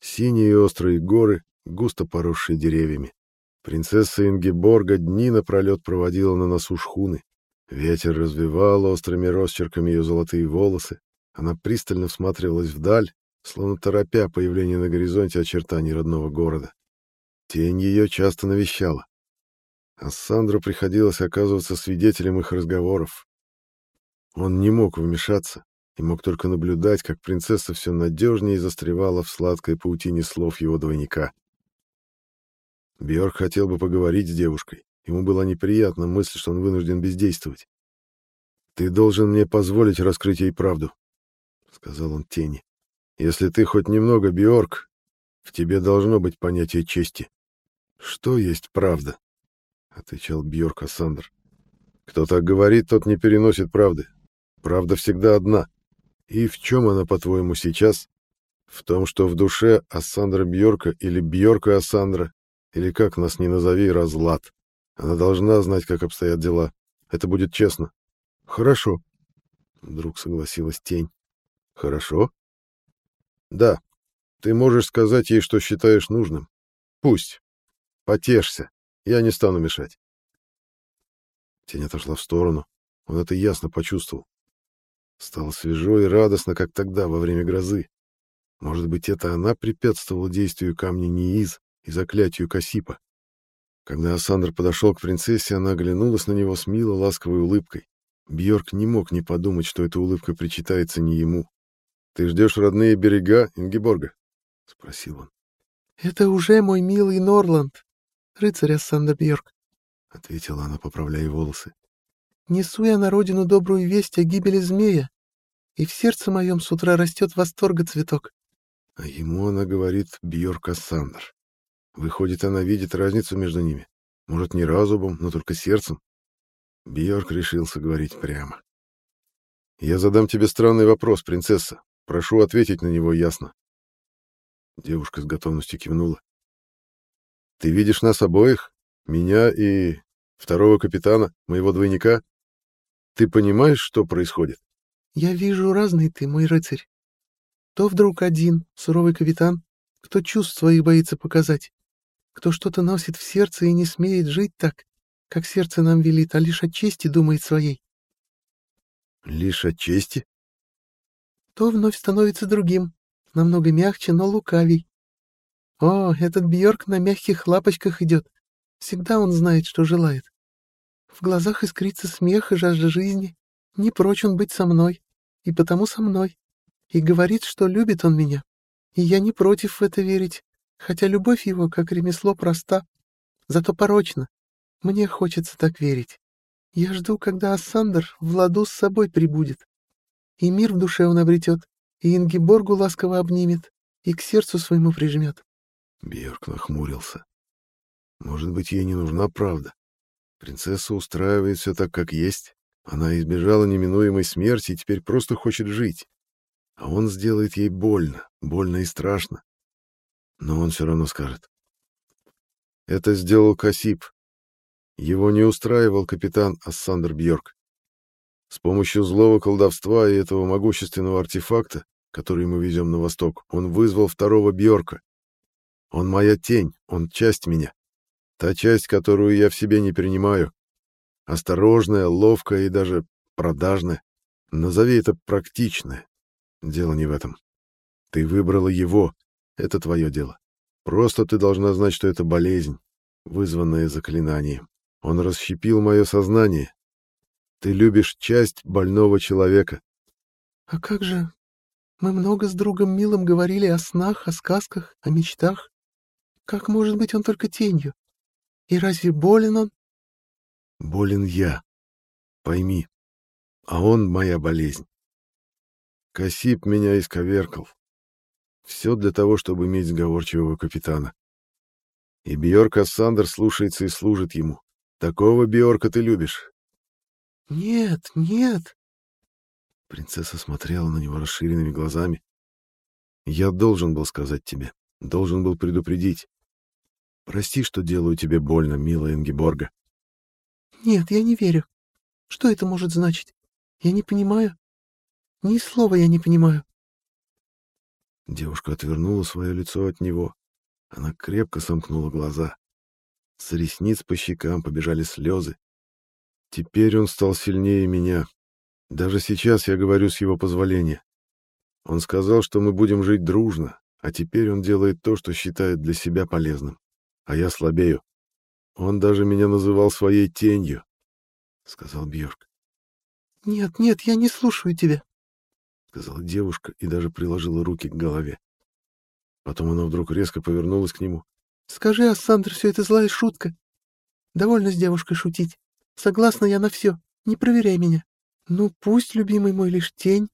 A: Синие острые горы, густо поросшие деревьями. Принцесса Ингеборга дни напролет проводила на носу шхуны. Ветер развивал острыми росчерками ее золотые волосы. Она пристально всматривалась вдаль, словно торопя появление на горизонте очертаний родного города. Тень ее часто навещала. А Сандру приходилось оказываться свидетелем их разговоров. Он не мог вмешаться, и мог только наблюдать, как принцесса все надежнее застревала в сладкой паутине слов его двойника. Бьорк хотел бы поговорить с девушкой. Ему была неприятна мысль, что он вынужден бездействовать. «Ты должен мне позволить раскрыть ей правду», — сказал он тени. «Если ты хоть немного Бьорк, в тебе должно быть понятие чести». «Что есть правда?» — отвечал Бьорк Ассандр. «Кто так говорит, тот не переносит правды. Правда всегда одна. И в чем она, по-твоему, сейчас? В том, что в душе Ассандра Бьорка или Бьорка Ассандра, или как нас ни назови, разлад. Она должна знать, как обстоят дела. Это будет честно. Хорошо. Вдруг согласилась тень. Хорошо? Да. Ты можешь сказать ей, что считаешь нужным. Пусть. Потешься. Я не стану мешать. Тень отошла в сторону. Он это ясно почувствовал. Стало свежо и радостно, как тогда, во время грозы. Может быть, это она препятствовала действию камня Нииз и заклятию Касипа. Когда Асандр подошел к принцессе, она оглянулась на него с мило ласковой улыбкой. Бьорк не мог не подумать, что эта улыбка причитается не ему. «Ты ждешь родные берега Ингеборга?» — спросил он.
C: «Это уже мой милый Норланд, рыцарь Ассандр Бьорк», — ответила она, поправляя волосы. «Несу я на родину добрую весть о гибели змея, и в сердце моем с утра растет восторга цветок».
A: А ему она говорит Бьорк Ассандр. Выходит, она видит разницу между ними. Может, не разумом, но только сердцем. Бьорк решился говорить прямо. «Я задам тебе странный вопрос, принцесса. Прошу ответить на него ясно». Девушка с готовностью кивнула. «Ты видишь нас обоих? Меня и второго капитана, моего двойника? Ты понимаешь, что происходит?»
C: «Я вижу разный ты, мой рыцарь. То вдруг один, суровый капитан, кто чувств своих боится показать, кто что-то носит в сердце и не смеет жить так, как сердце нам велит, а лишь о чести думает своей.
A: Лишь о чести?
C: То вновь становится другим, намного мягче, но лукавей. О, этот Бьорк на мягких лапочках идет. Всегда он знает, что желает. В глазах искрится смех и жажда жизни. Не прочь он быть со мной, и потому со мной. И говорит, что любит он меня. И я не против в это верить, хотя любовь его, как ремесло, проста, зато порочна. Мне хочется так верить. Я жду, когда Ассандр в ладу с собой прибудет. И мир в душе он обретет, и Ингиборгу ласково обнимет, и к сердцу своему прижмет.
A: Бьорк нахмурился. Может быть, ей не нужна правда. Принцесса устраивает все так, как есть. Она избежала неминуемой смерти и теперь просто хочет жить. А он сделает ей больно, больно и страшно но он все равно скажет. Это сделал Касип. Его не устраивал капитан Ассандр Бьорк. С помощью злого колдовства и этого могущественного артефакта, который мы везем на восток, он вызвал второго Бьорка. Он моя тень, он часть меня. Та часть, которую я в себе не принимаю. Осторожная, ловкая и даже продажная. Назови это практичное. Дело не в этом. Ты выбрала его, это твое дело. Просто ты должна знать, что это болезнь, вызванная заклинанием. Он расщепил мое сознание. Ты любишь часть больного человека.
C: А как же? Мы много с другом Милым говорили о снах, о сказках, о мечтах. Как может быть он только тенью? И разве болен он?
A: Болен я. Пойми. А он моя болезнь. Касип меня исковеркал. Все для того, чтобы иметь сговорчивого капитана. И Бьорк Сандер слушается и служит ему. Такого Бьорка ты любишь?
C: Нет, нет.
A: Принцесса смотрела на него расширенными глазами. Я должен был сказать тебе, должен был предупредить. Прости, что делаю тебе больно, милая Ингеборга.
C: Нет, я не верю. Что это может значить? Я не понимаю. Ни слова я не понимаю.
A: Девушка отвернула свое лицо от него. Она крепко сомкнула глаза. С ресниц по щекам побежали слезы. Теперь он стал сильнее меня. Даже сейчас я говорю с его позволения. Он сказал, что мы будем жить дружно, а теперь он делает то, что считает для себя полезным. А я слабею. Он даже меня называл своей тенью, — сказал Бьорк.
C: — Нет, нет, я не слушаю тебя.
A: сказала девушка и даже приложила руки к голове. Потом она вдруг резко повернулась к нему.
C: «Скажи, Ассандр, все это злая шутка. Довольно с девушкой шутить. Согласна я на все. Не проверяй меня. Ну, пусть, любимый мой, лишь тень.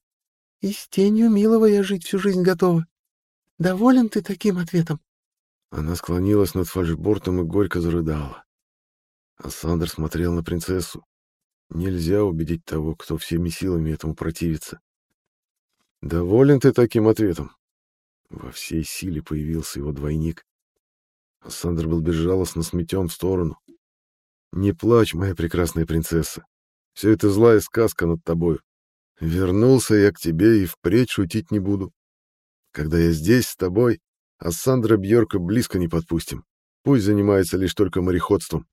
C: И с тенью милого я жить всю жизнь готова. Доволен ты таким ответом?»
A: Она склонилась над фальшбортом и горько зарыдала. Ассандр смотрел на принцессу. Нельзя убедить того, кто всеми силами этому противится. «Доволен ты таким ответом?» Во всей силе появился его двойник. Ассандр был безжалостно сметен в сторону. «Не плачь, моя прекрасная принцесса. Все это злая сказка над тобою. Вернулся я к тебе и впредь шутить не буду. Когда я здесь с тобой, Ассандра Бьорка близко не подпустим. Пусть занимается лишь только мореходством.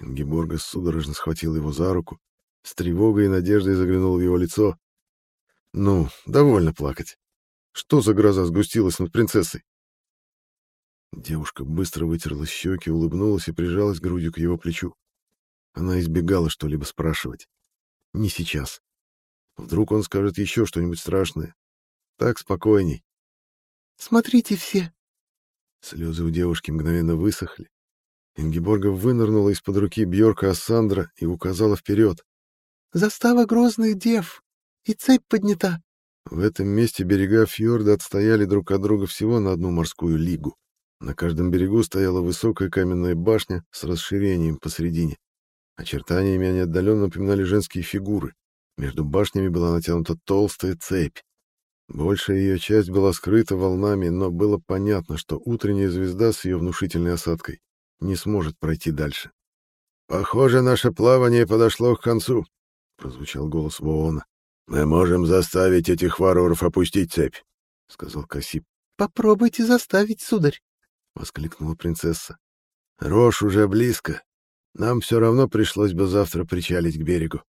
A: Ингеборга судорожно схватил его за руку, с тревогой и надеждой заглянул в его лицо. Ну, довольно плакать. Что за гроза сгустилась над принцессой? Девушка быстро вытерла щеки, улыбнулась и прижалась грудью к его плечу. Она избегала что-либо спрашивать. Не сейчас. Вдруг он скажет еще что-нибудь страшное. Так спокойней.
C: «Смотрите все!»
A: Слезы у девушки мгновенно высохли. Ингеборга вынырнула из-под руки Бьорка Ассандра и указала вперед.
C: «Застава грозных дев! И цепь поднята!»
A: В этом месте берега фьорда отстояли друг от друга всего на одну морскую лигу. На каждом берегу стояла высокая каменная башня с расширением посередине. Очертаниями они отдаленно напоминали женские фигуры. Между башнями была натянута толстая цепь. Большая ее часть была скрыта волнами, но было понятно, что утренняя звезда с ее внушительной осадкой не сможет пройти дальше.
B: «Похоже, наше плавание подошло к концу», — прозвучал голос Воона. «Мы можем заставить этих варваров опустить цепь», — сказал Касип.
C: «Попробуйте заставить, сударь», —
A: воскликнула принцесса.
B: «Рожь уже близко. Нам все равно пришлось бы завтра причалить к берегу.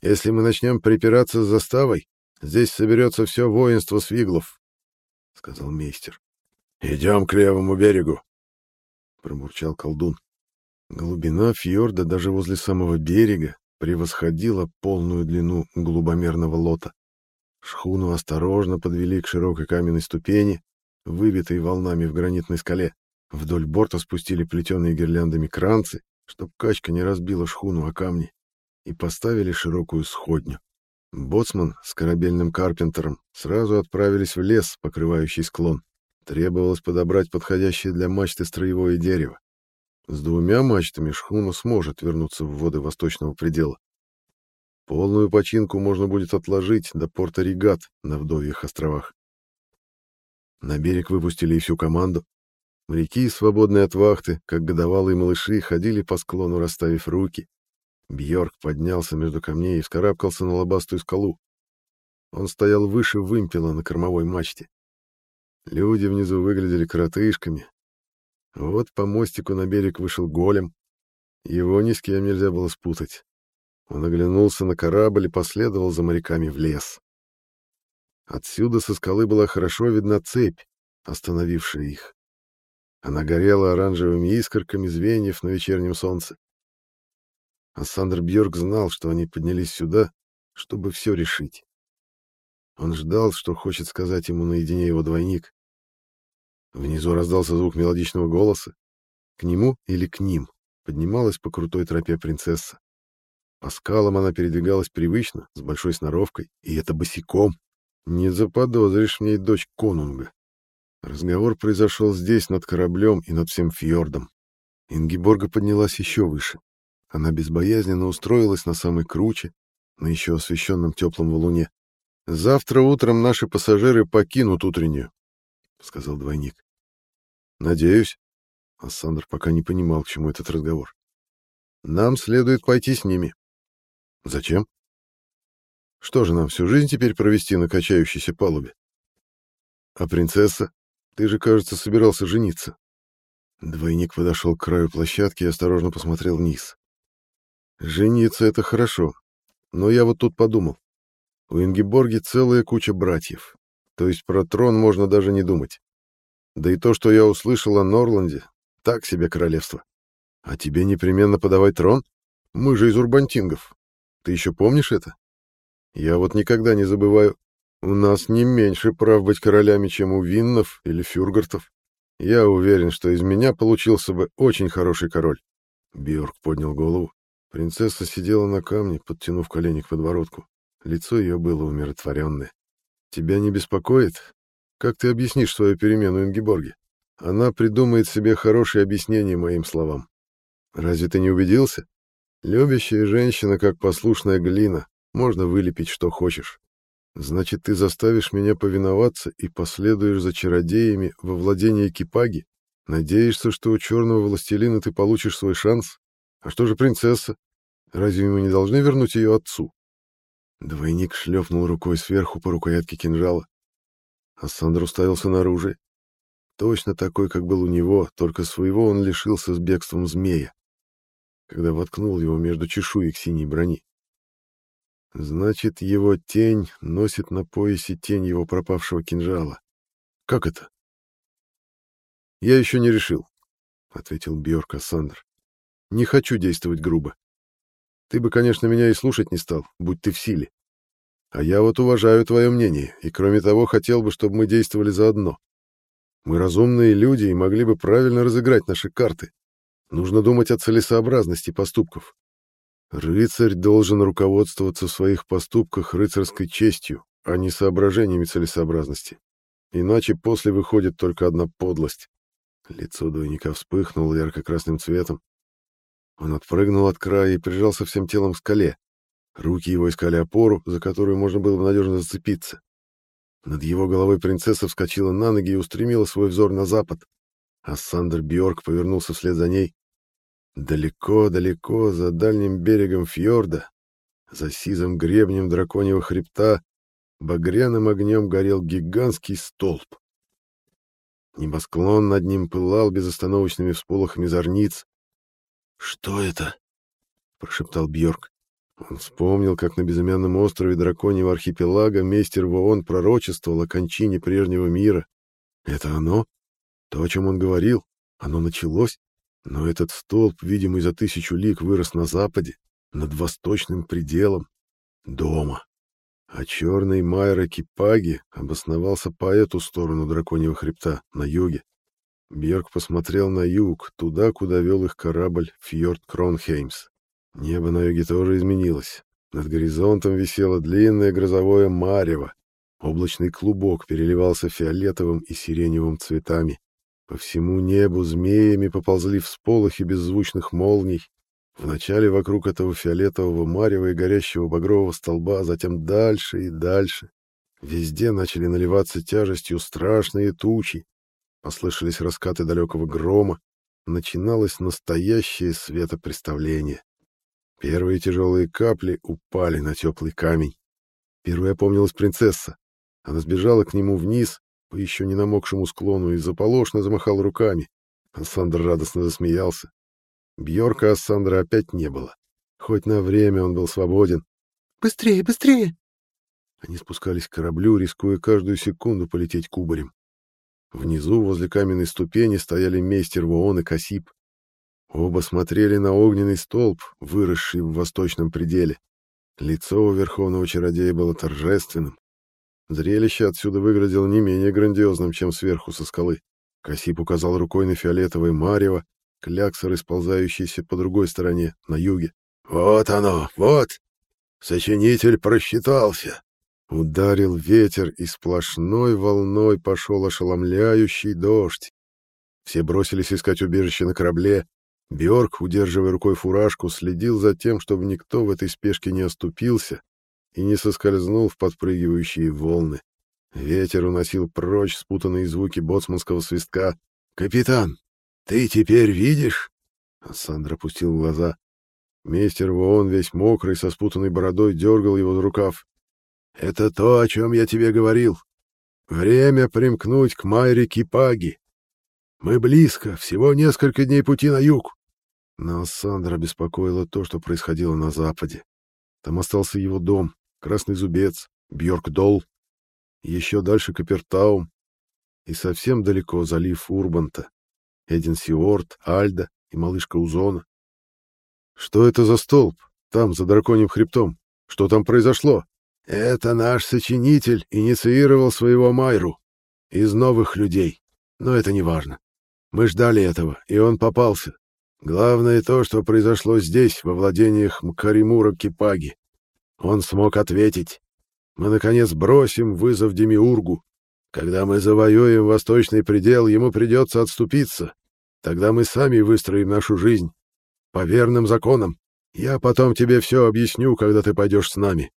B: Если мы начнем припираться с заставой, здесь соберется все воинство свиглов», — сказал мейстер. «Идем к левому берегу», — промурчал колдун.
A: Глубина фьорда даже возле самого берега превосходила полную длину глубомерного лота. Шхуну осторожно подвели к широкой каменной ступени, выбитой волнами в гранитной скале. Вдоль борта спустили плетеные гирляндами кранцы, чтоб качка не разбила шхуну о камни, и поставили широкую сходню. Боцман с корабельным карпентером сразу отправились в лес, покрывающий склон. Требовалось подобрать подходящее для мачты строевое дерево. С двумя мачтами шхуна сможет вернуться в воды восточного предела. Полную починку можно будет отложить до порта Регат на Вдовьих островах. На берег выпустили и всю команду. Моряки, свободные от вахты, как годовалые малыши, ходили по склону, расставив руки. Бьорк поднялся между камней и вскарабкался на лобастую скалу. Он стоял выше вымпела на кормовой мачте. Люди внизу выглядели коротышками. Вот по мостику на берег вышел голем. Его ни с кем нельзя было спутать. Он оглянулся на корабль и последовал за моряками в лес. Отсюда со скалы была хорошо видна цепь, остановившая их. Она горела оранжевыми искорками звеньев на вечернем солнце. Ассандр Бьорк знал, что они поднялись сюда, чтобы все решить. Он ждал, что хочет сказать ему наедине его двойник. Внизу раздался звук мелодичного голоса. К нему или к ним поднималась по крутой тропе принцесса. По скалам она передвигалась привычно, с большой сноровкой, и это босиком. Не заподозришь мне дочь конунга. Разговор произошел здесь, над кораблем и над всем фьордом. Ингиборга поднялась еще выше. Она безбоязненно устроилась на самой круче, на еще освещенном теплом валуне. Завтра утром наши пассажиры покинут утреннюю, сказал двойник. Надеюсь. Ассандр пока не понимал, к чему этот разговор. Нам следует пойти с ними. Зачем? Что же нам всю жизнь теперь провести на качающейся палубе? А принцесса? Ты же, кажется, собирался жениться. Двойник подошел к краю площадки и осторожно посмотрел вниз. Жениться — это хорошо, но я вот тут подумал. У Ингиборги целая куча братьев, то есть про трон можно даже не думать. Да и то, что я услышал о Норланде, так себе королевство. А тебе непременно подавай трон? Мы же из урбантингов. Ты еще помнишь это? Я вот никогда не забываю, у нас не меньше прав быть королями, чем у Виннов или Фюргартов. Я уверен, что из меня получился бы очень хороший король. Бьорк поднял голову. Принцесса сидела на камне, подтянув колени к подбородку. Лицо ее было умиротворенное. «Тебя не беспокоит? Как ты объяснишь свою перемену Ингеборге? Она придумает себе хорошее объяснение моим словам. Разве ты не убедился? Любящая женщина, как послушная глина, можно вылепить что хочешь. Значит, ты заставишь меня повиноваться и последуешь за чародеями во владение Кипаги? Надеешься, что у черного властелина ты получишь свой шанс? А что же принцесса? Разве мы не должны вернуть ее отцу? Двойник шлепнул рукой сверху по рукоятке кинжала. А Сандр уставился на оружие. Точно такой, как был у него, только своего он лишился с бегством змея, когда воткнул его между чешуек синей брони. Значит, его тень носит на поясе тень его пропавшего кинжала. Как это? Я еще не решил, ответил Бьорк Ассандр. Не хочу действовать грубо. Ты бы, конечно, меня и слушать не стал, будь ты в силе. А я вот уважаю твое мнение, и кроме того, хотел бы, чтобы мы действовали заодно. Мы разумные люди и могли бы правильно разыграть наши карты. Нужно думать о целесообразности поступков. Рыцарь должен руководствоваться в своих поступках рыцарской честью, а не соображениями целесообразности. Иначе после выходит только одна подлость. Лицо двойника вспыхнуло ярко-красным цветом. Он отпрыгнул от края и прижался всем телом к скале. Руки его искали опору, за которую можно было бы надежно зацепиться. Над его головой принцесса вскочила на ноги и устремила свой взор на запад. А Сандер Бьорк повернулся вслед за ней. Далеко-далеко за дальним берегом фьорда, за сизым гребнем драконьего хребта, багряным огнем горел гигантский столб. Небосклон над ним пылал безостановочными всполохами зорниц. «Что это?» — прошептал Бьорк. Он вспомнил, как на безымянном острове драконьего архипелага мейстер Воон пророчествовал о кончине прежнего мира. Это оно? То, о чем он говорил? Оно началось? Но этот столб, видимый за тысячу лиг, вырос на западе, над восточным пределом, дома. А черный Майра Кипаги обосновался по эту сторону драконьего хребта, на юге. Бьерк посмотрел на юг, туда, куда вел их корабль Фьорд Кронхеймс. Небо на юге тоже изменилось. Над горизонтом висело длинное грозовое марево. Облачный клубок переливался фиолетовым и сиреневым цветами. По всему небу змеями поползли всполохи беззвучных молний. Вначале вокруг этого фиолетового марева и горящего багрового столба, а затем дальше и дальше. Везде начали наливаться тяжестью страшные тучи. Послышались раскаты далекого грома. Начиналось настоящее светопреставление. Первые тяжелые капли упали на теплый камень. Первая помнилась принцесса. Она сбежала к нему вниз, по еще не намокшему склону и заполошно замахал руками. Ассандр радостно засмеялся. Бьорка Ассандра опять не было. Хоть на время он был свободен.
C: «Быстрее, быстрее!»
A: Они спускались к кораблю, рискуя каждую секунду полететь кубарем. Внизу, возле каменной ступени, стояли мейстер Воон и Касип. Оба смотрели на огненный столб, выросший в восточном пределе. Лицо у верховного чародея было торжественным, Зрелище отсюда выглядело не менее грандиозным, чем сверху со скалы. Касип указал рукой на фиолетовое марево, кляксы, расползающиеся по другой стороне, на юге.
B: «Вот оно, вот! Сочинитель просчитался!»
A: Ударил ветер, и сплошной волной пошел ошеломляющий дождь. Все бросились искать убежище на корабле. Бьорк, удерживая рукой фуражку, следил за тем, чтобы никто в этой спешке не оступился, и не соскользнул в подпрыгивающие волны. Ветер уносил прочь спутанные звуки боцманского свистка.
B: «Капитан, ты теперь видишь?»
A: Сандра опустил глаза. Мейстер Воон, весь мокрый, со спутанной бородой, дергал его за рукав.
B: «Это то, о чем я тебе говорил. Время примкнуть к Майре Кипаги. Мы близко, всего несколько дней пути на юг».
A: Но Сандра беспокоило то, что происходило на западе. Там остался его дом, Красный Зубец, Бьоркдол, еще дальше Капертаум и совсем далеко залив Урбанта, Эдинсиорт, Альда и малышка Узона. Что это за столб? Там, за драконьим хребтом. Что там произошло?
B: Это наш сочинитель инициировал своего Майру из новых людей. Но это не важно. Мы ждали этого, и он попался. Главное то, что произошло здесь, во владениях Мкаримура Кипаги. Он смог ответить. Мы, наконец, бросим вызов Демиургу. Когда мы завоюем восточный предел, ему придется отступиться. Тогда мы сами выстроим нашу жизнь. По верным законам. Я потом тебе все объясню, когда ты пойдешь с нами.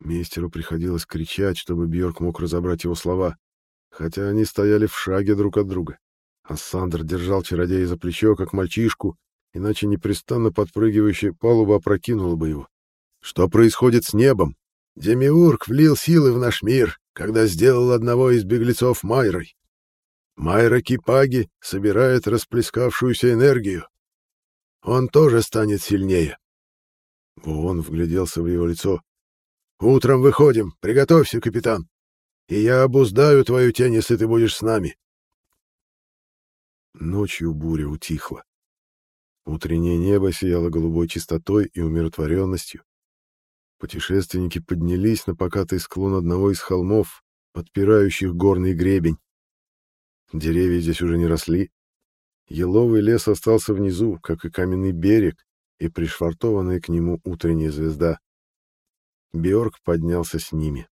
B: Мейстеру приходилось кричать, чтобы Бьорк мог разобрать его слова, хотя они стояли в шаге друг от друга. А Сандер держал чародея за плечо, как мальчишку, иначе непрестанно подпрыгивающая палуба опрокинула бы его. Что происходит с небом? Демиург влил силы в наш мир, когда сделал одного из беглецов Майрой. Майра Кипаги собирает расплескавшуюся энергию. Он тоже станет сильнее. Вон вгляделся в его лицо. Утром выходим. Приготовься, капитан. И я обуздаю твою тень, если ты будешь с нами.
A: Ночью буря утихла. Утреннее небо сияло голубой чистотой и умиротворенностью. Путешественники поднялись на покатый склон одного из холмов, подпирающих горный гребень. Деревья здесь уже не росли. Еловый лес остался внизу, как и каменный берег, и пришвартованная к нему утренняя звезда. Бьорк поднялся с ними.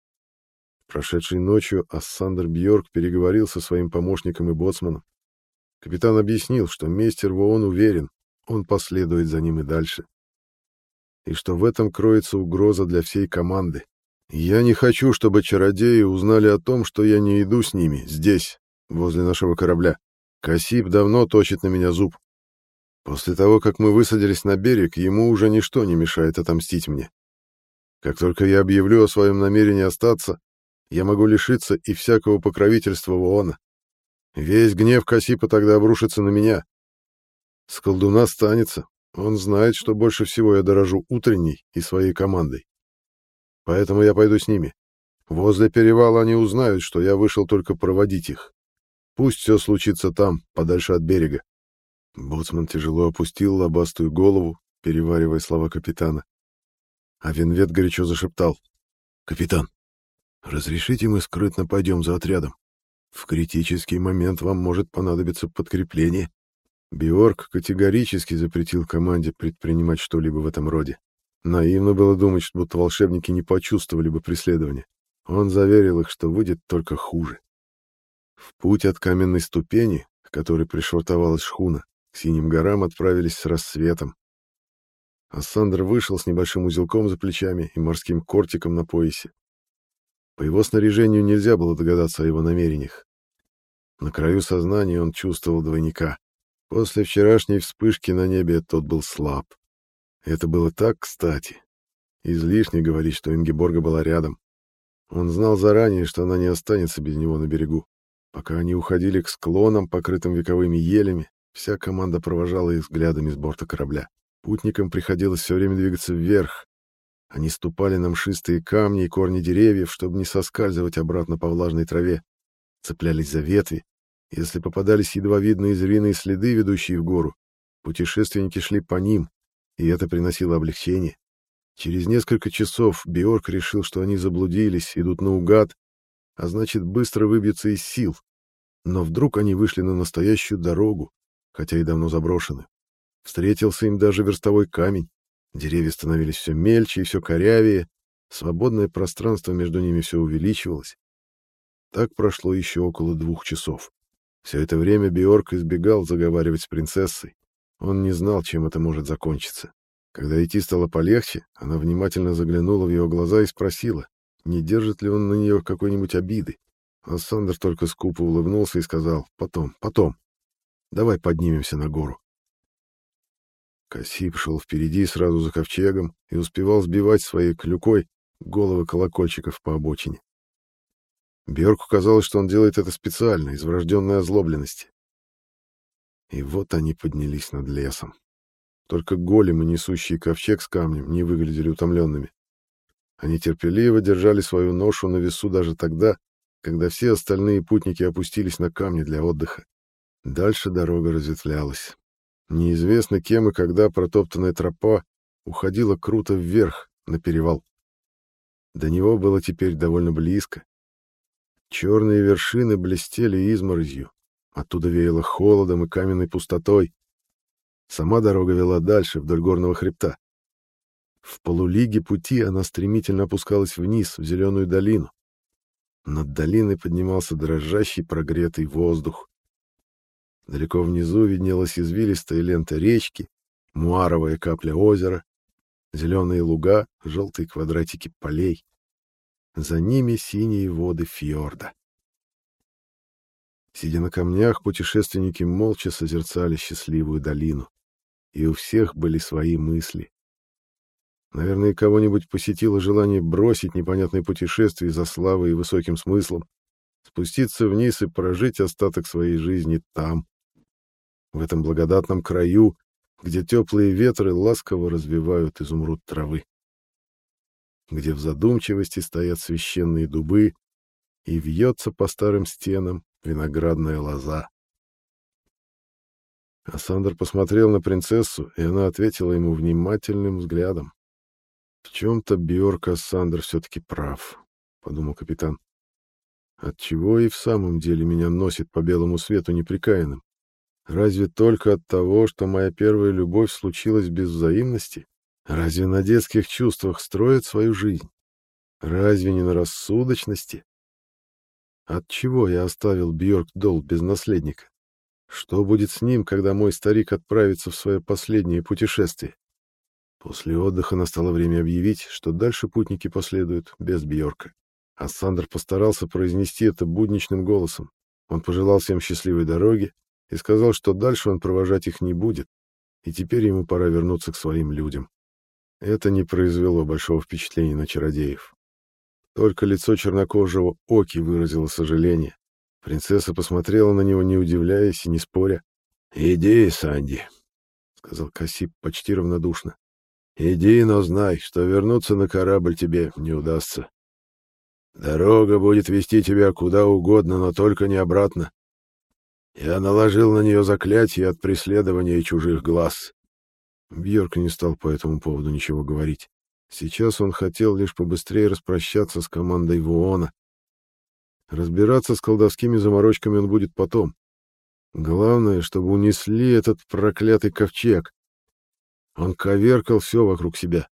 A: Прошедшей ночью Ассандр Бьорк переговорил со своим помощником и боцманом. Капитан объяснил, что мейстер Воон уверен, он последует за ним и дальше. И что в этом кроется угроза для всей команды. Я не хочу, чтобы чародеи узнали о том, что я не иду с ними, здесь, возле нашего корабля. Касип давно точит на меня зуб. После того, как мы высадились на берег, ему уже ничто не мешает отомстить мне. Как только я объявлю о своем намерении остаться, я могу лишиться и всякого покровительства Воона. Весь гнев Касипа тогда обрушится на меня. С колдуна станется. Он знает, что больше всего я дорожу утренней и своей командой. Поэтому я пойду с ними. Возле перевала они узнают, что я вышел только проводить их. Пусть все случится там, подальше от берега. Боцман тяжело опустил лобастую голову, переваривая слова капитана. А Венвет горячо зашептал. «Капитан, разрешите мы скрытно пойдем за отрядом? В критический момент вам может понадобиться подкрепление». Биорг категорически запретил команде предпринимать что-либо в этом роде. Наивно было думать, что будто волшебники не почувствовали бы преследования. Он заверил их, что выйдет только хуже. В путь от каменной ступени, к которой пришвартовалась шхуна, к синим горам отправились с рассветом. Ассандр вышел с небольшим узелком за плечами и морским кортиком на поясе. По его снаряжению нельзя было догадаться о его намерениях. На краю сознания он чувствовал двойника. После вчерашней вспышки на небе тот был слаб. Это было так кстати. Излишне говорить, что Ингеборга была рядом. Он знал заранее, что она не останется без него на берегу. Пока они уходили к склонам, покрытым вековыми елями, вся команда провожала их взглядами с борта корабля. Путникам приходилось все время двигаться вверх. Они ступали на мшистые камни и корни деревьев, чтобы не соскальзывать обратно по влажной траве. Цеплялись за ветви. Если попадались едва видные звериные следы, ведущие в гору, путешественники шли по ним, и это приносило облегчение. Через несколько часов Биорк решил, что они заблудились, идут наугад, а значит, быстро выбьются из сил. Но вдруг они вышли на настоящую дорогу, хотя и давно заброшенную. Встретился им даже верстовой камень. Деревья становились все мельче и все корявее, свободное пространство между ними все увеличивалось. Так прошло еще около двух часов. Все это время Биорк избегал заговаривать с принцессой. Он не знал, чем это может закончиться. Когда идти стало полегче, она внимательно заглянула в его глаза и спросила, не держит ли он на нее какой-нибудь обиды. А Сандер только скупо улыбнулся и сказал, потом, потом, давай поднимемся на гору. Касип шел впереди сразу за ковчегом и успевал сбивать своей клюкой головы колокольчиков по обочине. Бьорку казалось, что он делает это специально, из врожденной озлобленности. И вот они поднялись над лесом. Только големы, несущие ковчег с камнем, не выглядели утомленными. Они терпеливо держали свою ношу на весу даже тогда, когда все остальные путники опустились на камни для отдыха. Дальше дорога разветвлялась. Неизвестно кем и когда протоптанная тропа уходила круто вверх, на перевал. До него было теперь довольно близко. Черные вершины блестели изморозью, оттуда веяло холодом и каменной пустотой. Сама дорога вела дальше, вдоль горного хребта. В полулиге пути она стремительно опускалась вниз, в зеленую долину. Над долиной поднимался дрожащий прогретый воздух. Далеко внизу виднелась извилистая лента речки, муаровая капля озера, зеленые луга, желтые квадратики полей. За ними синие воды фьорда. Сидя на камнях, путешественники молча созерцали счастливую долину. И у всех были свои мысли. Наверное, кого-нибудь посетило желание бросить непонятное путешествие за славой и высоким смыслом, спуститься вниз и прожить остаток своей жизни там, в этом благодатном краю, где теплые ветры ласково развивают изумруд травы, где в задумчивости стоят священные дубы и вьется по старым стенам виноградная лоза. Асандр посмотрел на принцессу, и она ответила ему внимательным взглядом. В чем-то Бьорк Ассандр все-таки прав, подумал капитан. Отчего и в самом деле меня носит по белому свету неприкаянным? Разве только от того, что моя первая любовь случилась без взаимности? Разве на детских чувствах строят свою жизнь? Разве не на рассудочности? От чего я оставил Бьорк Дол без наследника? Что будет с ним, когда мой старик отправится в свое последнее путешествие? После отдыха настало время объявить, что дальше путники последуют без Бьорка. А Сандер постарался произнести это будничным голосом. Он пожелал всем счастливой дороги и сказал, что дальше он провожать их не будет, и теперь ему пора вернуться к своим людям. Это не произвело большого впечатления на чародеев. Только лицо чернокожего Оки выразило сожаление. Принцесса посмотрела на него, не удивляясь и не споря. «Иди, Санди», — сказал Касип почти равнодушно. Иди, но знай, что вернуться на корабль тебе не удастся. Дорога будет вести тебя куда угодно, но только не обратно. Я наложил на нее заклятие от преследования чужих глаз. Бьорк не стал по этому поводу ничего говорить. Сейчас он хотел лишь побыстрее распрощаться с командой Вуона. Разбираться с колдовскими заморочками он будет потом. Главное, чтобы унесли этот проклятый ковчег. Он коверкал все вокруг себя.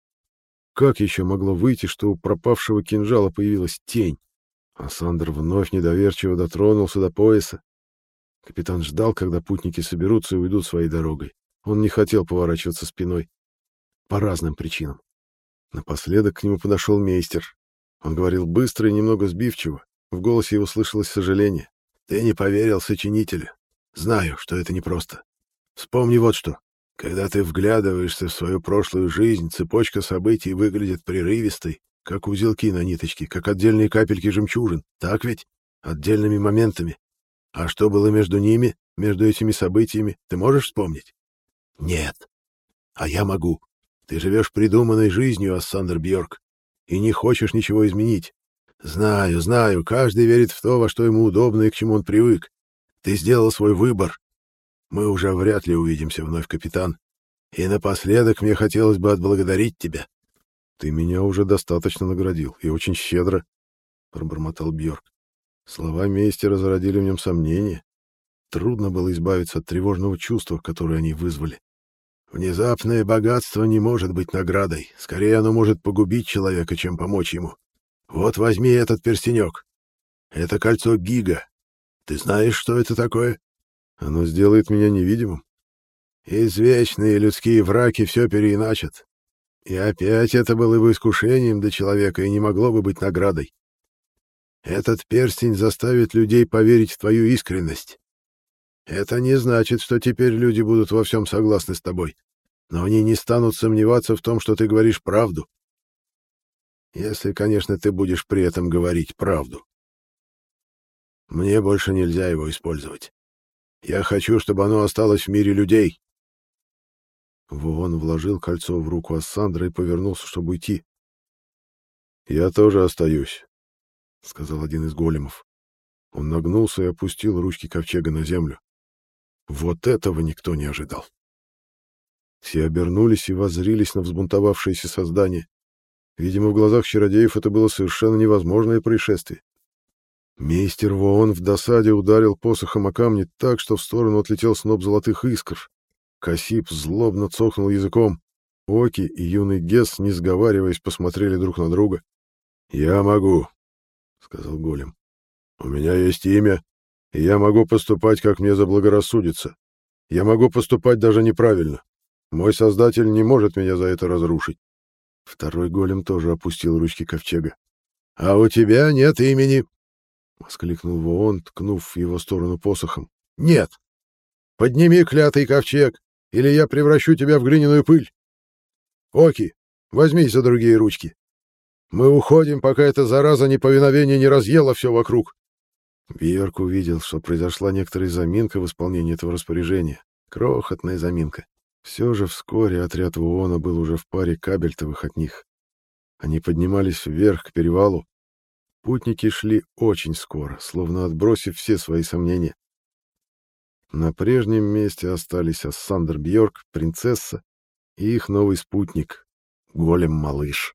A: Как еще могло выйти, что у пропавшего кинжала появилась тень? А вновь недоверчиво дотронулся до пояса. Капитан ждал, когда путники соберутся и уйдут своей дорогой. Он не хотел поворачиваться спиной. По разным причинам. Напоследок к нему подошел мейстер. Он говорил быстро и немного сбивчиво. В голосе его слышалось сожаление. «Ты не поверил сочинителю. Знаю, что это непросто. Вспомни вот что. Когда ты вглядываешься в свою прошлую жизнь, цепочка событий выглядит прерывистой, как узелки на ниточке, как отдельные капельки жемчужин. Так ведь? Отдельными моментами. А что было между ними, между этими событиями, ты можешь вспомнить? Нет. А я могу. Ты живешь придуманной жизнью, Ассандр Бьорк, и не хочешь ничего изменить. Знаю, знаю, каждый верит в то, во что ему удобно и к чему он привык. Ты сделал свой выбор, мы уже вряд ли увидимся вновь, капитан. И напоследок мне хотелось бы отблагодарить тебя. Ты меня уже достаточно наградил, и очень щедро, — пробормотал Бьорк. Слова мести разродили в нем сомнения. Трудно было избавиться от тревожного чувства, которое они вызвали. Внезапное богатство не может быть наградой. Скорее, оно может погубить человека, чем помочь ему. Вот возьми этот перстенек. Это кольцо Гига. Ты знаешь, что это такое? Оно сделает меня невидимым. Извечные людские враки все переиначат. И опять это было бы искушением для человека и не могло бы быть наградой. Этот перстень заставит людей поверить в твою искренность. Это не значит, что теперь люди будут во всем согласны с тобой, но они не станут сомневаться в том, что ты говоришь правду. Если, конечно, ты будешь при этом говорить правду. Мне больше нельзя его использовать. Я хочу, чтобы оно осталось в мире людей. Вон вложил кольцо в руку Ассандра и повернулся, чтобы уйти. «Я тоже остаюсь», — сказал один из големов. Он нагнулся и опустил ручки ковчега на землю. Вот этого никто не ожидал. Все обернулись и воззрились на взбунтовавшееся создание. Видимо, в глазах чародеев это было совершенно невозможное происшествие. Мейстер Воон в досаде ударил посохом о камни так, что в сторону отлетел сноп золотых искр. Касип злобно цокнул языком. Оки и юный Гес, не сговариваясь, посмотрели друг на друга. «Я могу», — сказал голем. «У меня есть имя, и я могу поступать, как мне заблагорассудится. Я могу поступать даже неправильно. Мой создатель не может меня за это разрушить». Второй голем тоже опустил ручки ковчега. «А у тебя нет имени», — воскликнул Воон, ткнув его сторону посохом. «Нет! Подними клятый ковчег, или я превращу тебя в глиняную пыль. Оки, возьмись за другие ручки. Мы уходим, пока эта зараза неповиновения не разъела все вокруг. Бьерк увидел, что произошла некоторая заминка в исполнении этого распоряжения. Крохотная заминка. Все же вскоре отряд Вуона был уже в паре кабельтовых от них. Они поднимались вверх к перевалу. Путники шли очень скоро, словно отбросив все свои сомнения. На прежнем месте остались Ассандр Бьорк, принцесса и их новый спутник, голем-малыш.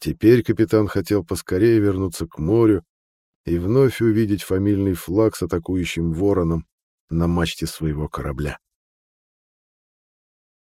A: Теперь капитан хотел поскорее вернуться к морю и вновь увидеть фамильный флаг с атакующим вороном на мачте своего корабля.